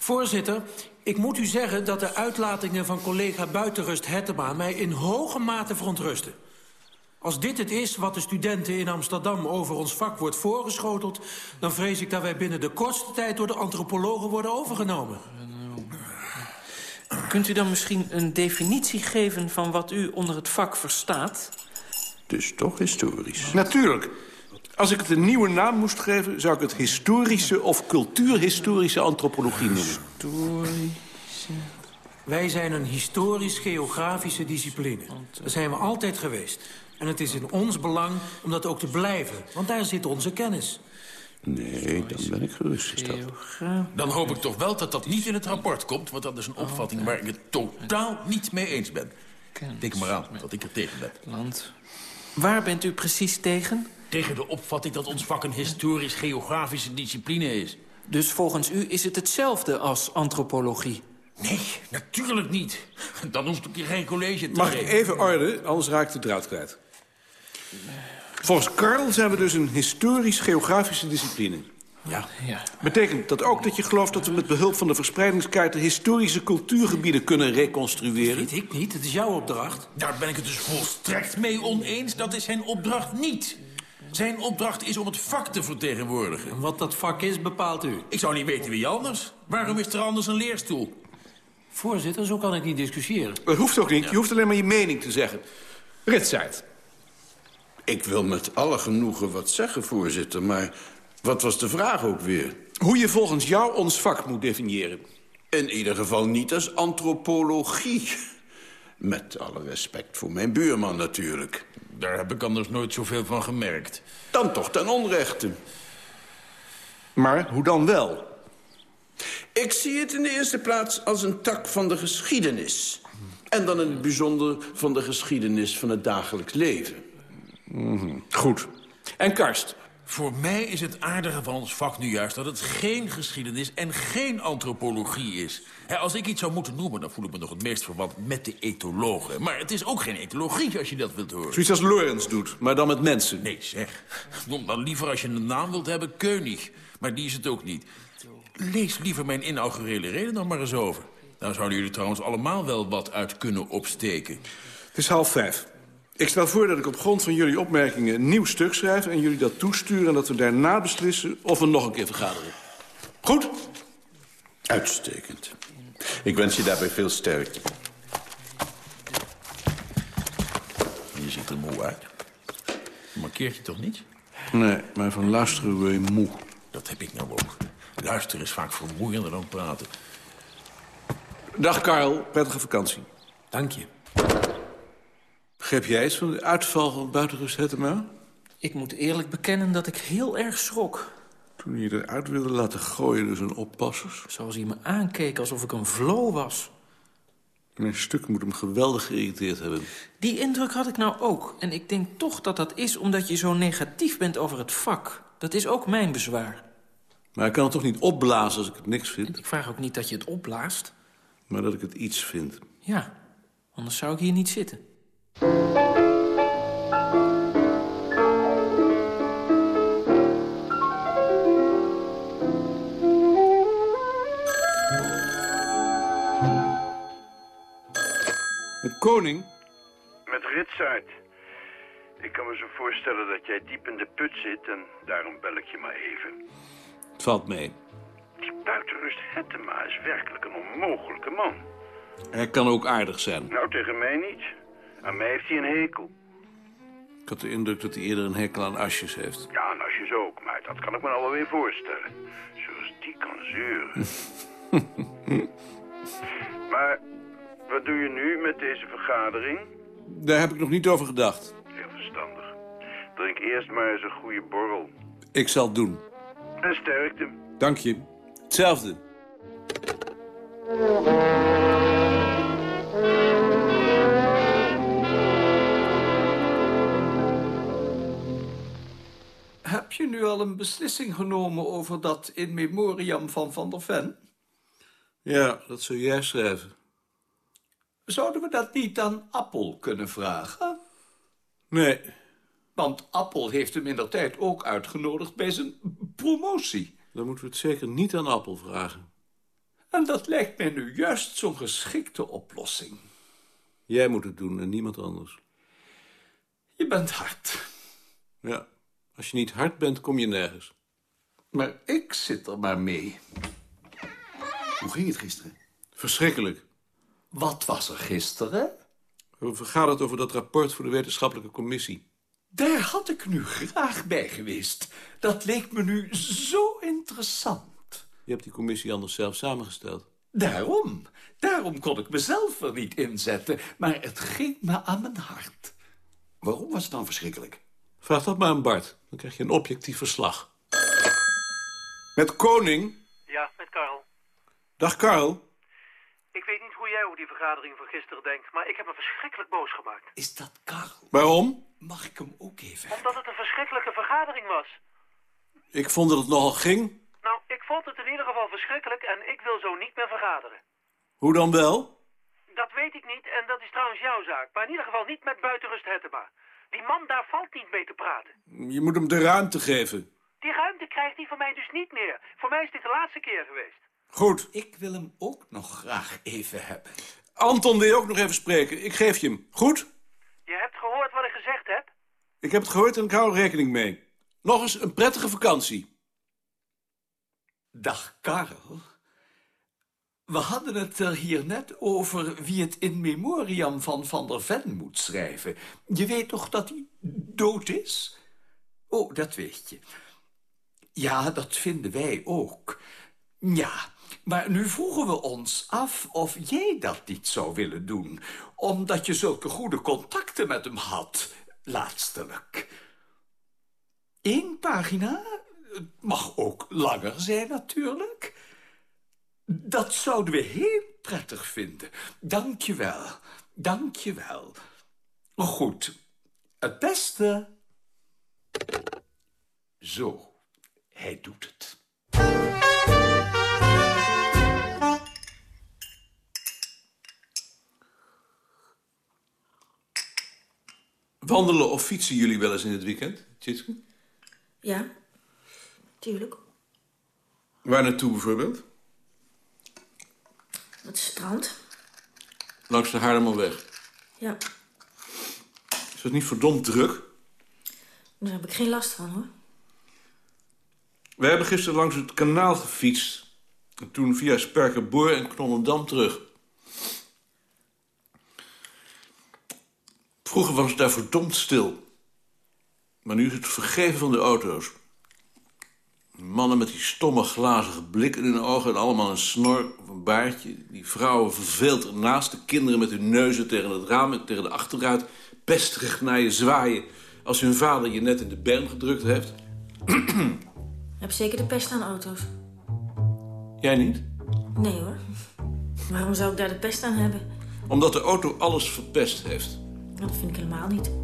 Voorzitter, ik moet u zeggen dat de uitlatingen van collega Buitenrust Hettema... mij in hoge mate verontrusten. Als dit het is wat de studenten in Amsterdam over ons vak wordt voorgeschoteld... dan vrees ik dat wij binnen de kortste tijd door de antropologen worden overgenomen. Kunt u dan misschien een definitie geven van wat u onder het vak verstaat? Dus toch historisch. Natuurlijk. Als ik het een nieuwe naam moest geven... zou ik het historische of cultuurhistorische antropologie noemen. Historische... Wij zijn een historisch-geografische discipline. Dat zijn we altijd geweest. En het is in ons belang om dat ook te blijven. Want daar zit onze kennis. Nee, dan ben ik gerustgesteld. Dan hoop ik toch wel dat dat niet in het rapport komt... want dat is een opvatting waar ik het totaal niet mee eens ben. Denk maar aan dat ik er tegen ben. Land. Waar bent u precies tegen? Tegen de opvatting dat ons vak een historisch-geografische discipline is. Dus volgens u is het hetzelfde als antropologie? Nee, natuurlijk niet. Dan hoeft ik hier geen college te Mag ik even orde, anders raak ik de draad kwijt. Volgens Karl zijn we dus een historisch-geografische discipline. Ja. ja. Betekent dat ook dat je gelooft dat we met behulp van de verspreidingskaarten... historische cultuurgebieden kunnen reconstrueren? Weet ik niet, het is jouw opdracht. Daar ben ik het dus volstrekt mee oneens. Dat is zijn opdracht niet. Zijn opdracht is om het vak te vertegenwoordigen. En wat dat vak is, bepaalt u. Ik zou niet weten wie anders. Waarom is er anders een leerstoel? Voorzitter, zo kan ik niet discussiëren. Dat hoeft ook niet. Je hoeft alleen maar je mening te zeggen. Ritsaert. Ik wil met alle genoegen wat zeggen, voorzitter, maar wat was de vraag ook weer? Hoe je volgens jou ons vak moet definiëren. In ieder geval niet als antropologie. Met alle respect voor mijn buurman natuurlijk. Daar heb ik anders nooit zoveel van gemerkt. Dan toch ten onrechte. Maar hoe dan wel? Ik zie het in de eerste plaats als een tak van de geschiedenis. En dan in het bijzonder van de geschiedenis van het dagelijks leven. Mhm. Goed. En Karst? Voor mij is het aardige van ons vak nu juist dat het geen geschiedenis en geen antropologie is. Als ik iets zou moeten noemen, dan voel ik me nog het meest verwant met de etologen. Maar het is ook geen etologie als je dat wilt horen. Zoiets als Lorenz doet, maar dan met mensen. Nee, zeg. Noem dan liever als je een naam wilt hebben König. Maar die is het ook niet. Lees liever mijn inaugurele reden dan maar eens over. Daar zouden jullie trouwens allemaal wel wat uit kunnen opsteken. Het is half vijf. Ik stel voor dat ik op grond van jullie opmerkingen een nieuw stuk schrijf... en jullie dat toesturen en dat we daarna beslissen of we nog een keer vergaderen. Goed? Uitstekend. Ik wens je daarbij veel sterkte. Je ziet er moe uit. Markeert je toch niet? Nee, maar van luisteren we moe. Dat heb ik nou ook. Luisteren is vaak vermoeiender dan praten. Dag Karel, prettige vakantie. Dank je. Begreep jij iets van de uitval van buitenrust Hettema? Ik moet eerlijk bekennen dat ik heel erg schrok. Toen je eruit wilde laten gooien door zijn oppassers? Zoals hij me aankeek alsof ik een vlo was. Mijn stuk moet hem geweldig geïrriteerd hebben. Die indruk had ik nou ook. En ik denk toch dat dat is omdat je zo negatief bent over het vak. Dat is ook mijn bezwaar. Maar ik kan het toch niet opblazen als ik het niks vind? Ik vraag ook niet dat je het opblaast. Maar dat ik het iets vind. Ja, anders zou ik hier niet zitten. Met koning? Met Ritsaert. Ik kan me zo voorstellen dat jij diep in de put zit en daarom bel ik je maar even. Het valt mee. Die buitenrust Hettema is werkelijk een onmogelijke man. Hij kan ook aardig zijn. Nou, tegen mij niet. Aan mij heeft hij een hekel. Ik had de indruk dat hij eerder een hekel aan asjes heeft. Ja, en asjes ook, maar dat kan ik me wel weer voorstellen. Zoals die kan zeuren. maar wat doe je nu met deze vergadering? Daar heb ik nog niet over gedacht. Heel verstandig. Drink eerst maar eens een goede borrel. Ik zal het doen. En sterkte. Dank je. Hetzelfde. Je nu al een beslissing genomen over dat in memoriam van Van der Ven? Ja, dat zul jij schrijven. Zouden we dat niet aan Appel kunnen vragen? Nee. Want Appel heeft hem in der tijd ook uitgenodigd bij zijn promotie. Dan moeten we het zeker niet aan Appel vragen. En dat lijkt mij nu juist zo'n geschikte oplossing. Jij moet het doen en niemand anders. Je bent hard. Ja, als je niet hard bent, kom je nergens. Maar ik zit er maar mee. Hoe ging het gisteren? Verschrikkelijk. Wat was er gisteren? We vergaderd over dat rapport voor de wetenschappelijke commissie. Daar had ik nu graag bij geweest. Dat leek me nu zo interessant. Je hebt die commissie anders zelf samengesteld. Daarom. Daarom kon ik mezelf er niet inzetten. Maar het ging me aan mijn hart. Waarom was het dan verschrikkelijk? Vraag dat maar aan Bart. Dan krijg je een objectief verslag. Met Koning? Ja, met Karel. Dag Karel. Ik weet niet hoe jij over die vergadering van gisteren denkt, maar ik heb me verschrikkelijk boos gemaakt. Is dat Karel? Waarom? Mag ik hem ook even Omdat het een verschrikkelijke vergadering was. Ik vond dat het nogal ging. Nou, ik vond het in ieder geval verschrikkelijk en ik wil zo niet meer vergaderen. Hoe dan wel? Dat weet ik niet en dat is trouwens jouw zaak. Maar in ieder geval niet met buitenrust Hettema. Die man daar valt niet mee te praten. Je moet hem de ruimte geven. Die ruimte krijgt hij van mij dus niet meer. Voor mij is dit de laatste keer geweest. Goed. Ik wil hem ook nog graag even hebben. Anton wil je ook nog even spreken. Ik geef je hem. Goed? Je hebt gehoord wat ik gezegd heb? Ik heb het gehoord en ik hou er rekening mee. Nog eens een prettige vakantie. Dag, Karel. We hadden het er hier net over wie het in memoriam van Van der Ven moet schrijven. Je weet toch dat hij dood is? Oh, dat weet je. Ja, dat vinden wij ook. Ja, maar nu vroegen we ons af of jij dat niet zou willen doen. Omdat je zulke goede contacten met hem had, laatstelijk. Eén pagina? Het mag ook langer zijn, natuurlijk. Dat zouden we heel prettig vinden. Dank je wel. Dank je wel. Goed. Het beste. Zo. Hij doet het. Wandelen of fietsen jullie wel eens in het weekend, Tjitske? Ja, tuurlijk. Waar naartoe bijvoorbeeld? Het strand. Langs de Haarlemmerweg. Ja, Is dat niet verdomd druk? daar heb ik geen last van, hoor. We hebben gisteren langs het kanaal gefietst. En toen via Sperkerboor en Knollendam terug. Vroeger was het daar verdomd stil. Maar nu is het vergeven van de auto's. Mannen met die stomme glazige blikken in hun ogen... en allemaal een snor of een baardje. Die vrouwen verveeld ernaast. De kinderen met hun neuzen tegen het raam en tegen de achteruit. Pesterig naar je zwaaien als hun vader je net in de berm gedrukt heeft. Heb zeker de pest aan auto's? Jij niet? Nee hoor. Waarom zou ik daar de pest aan hebben? Omdat de auto alles verpest heeft. Dat vind ik helemaal niet.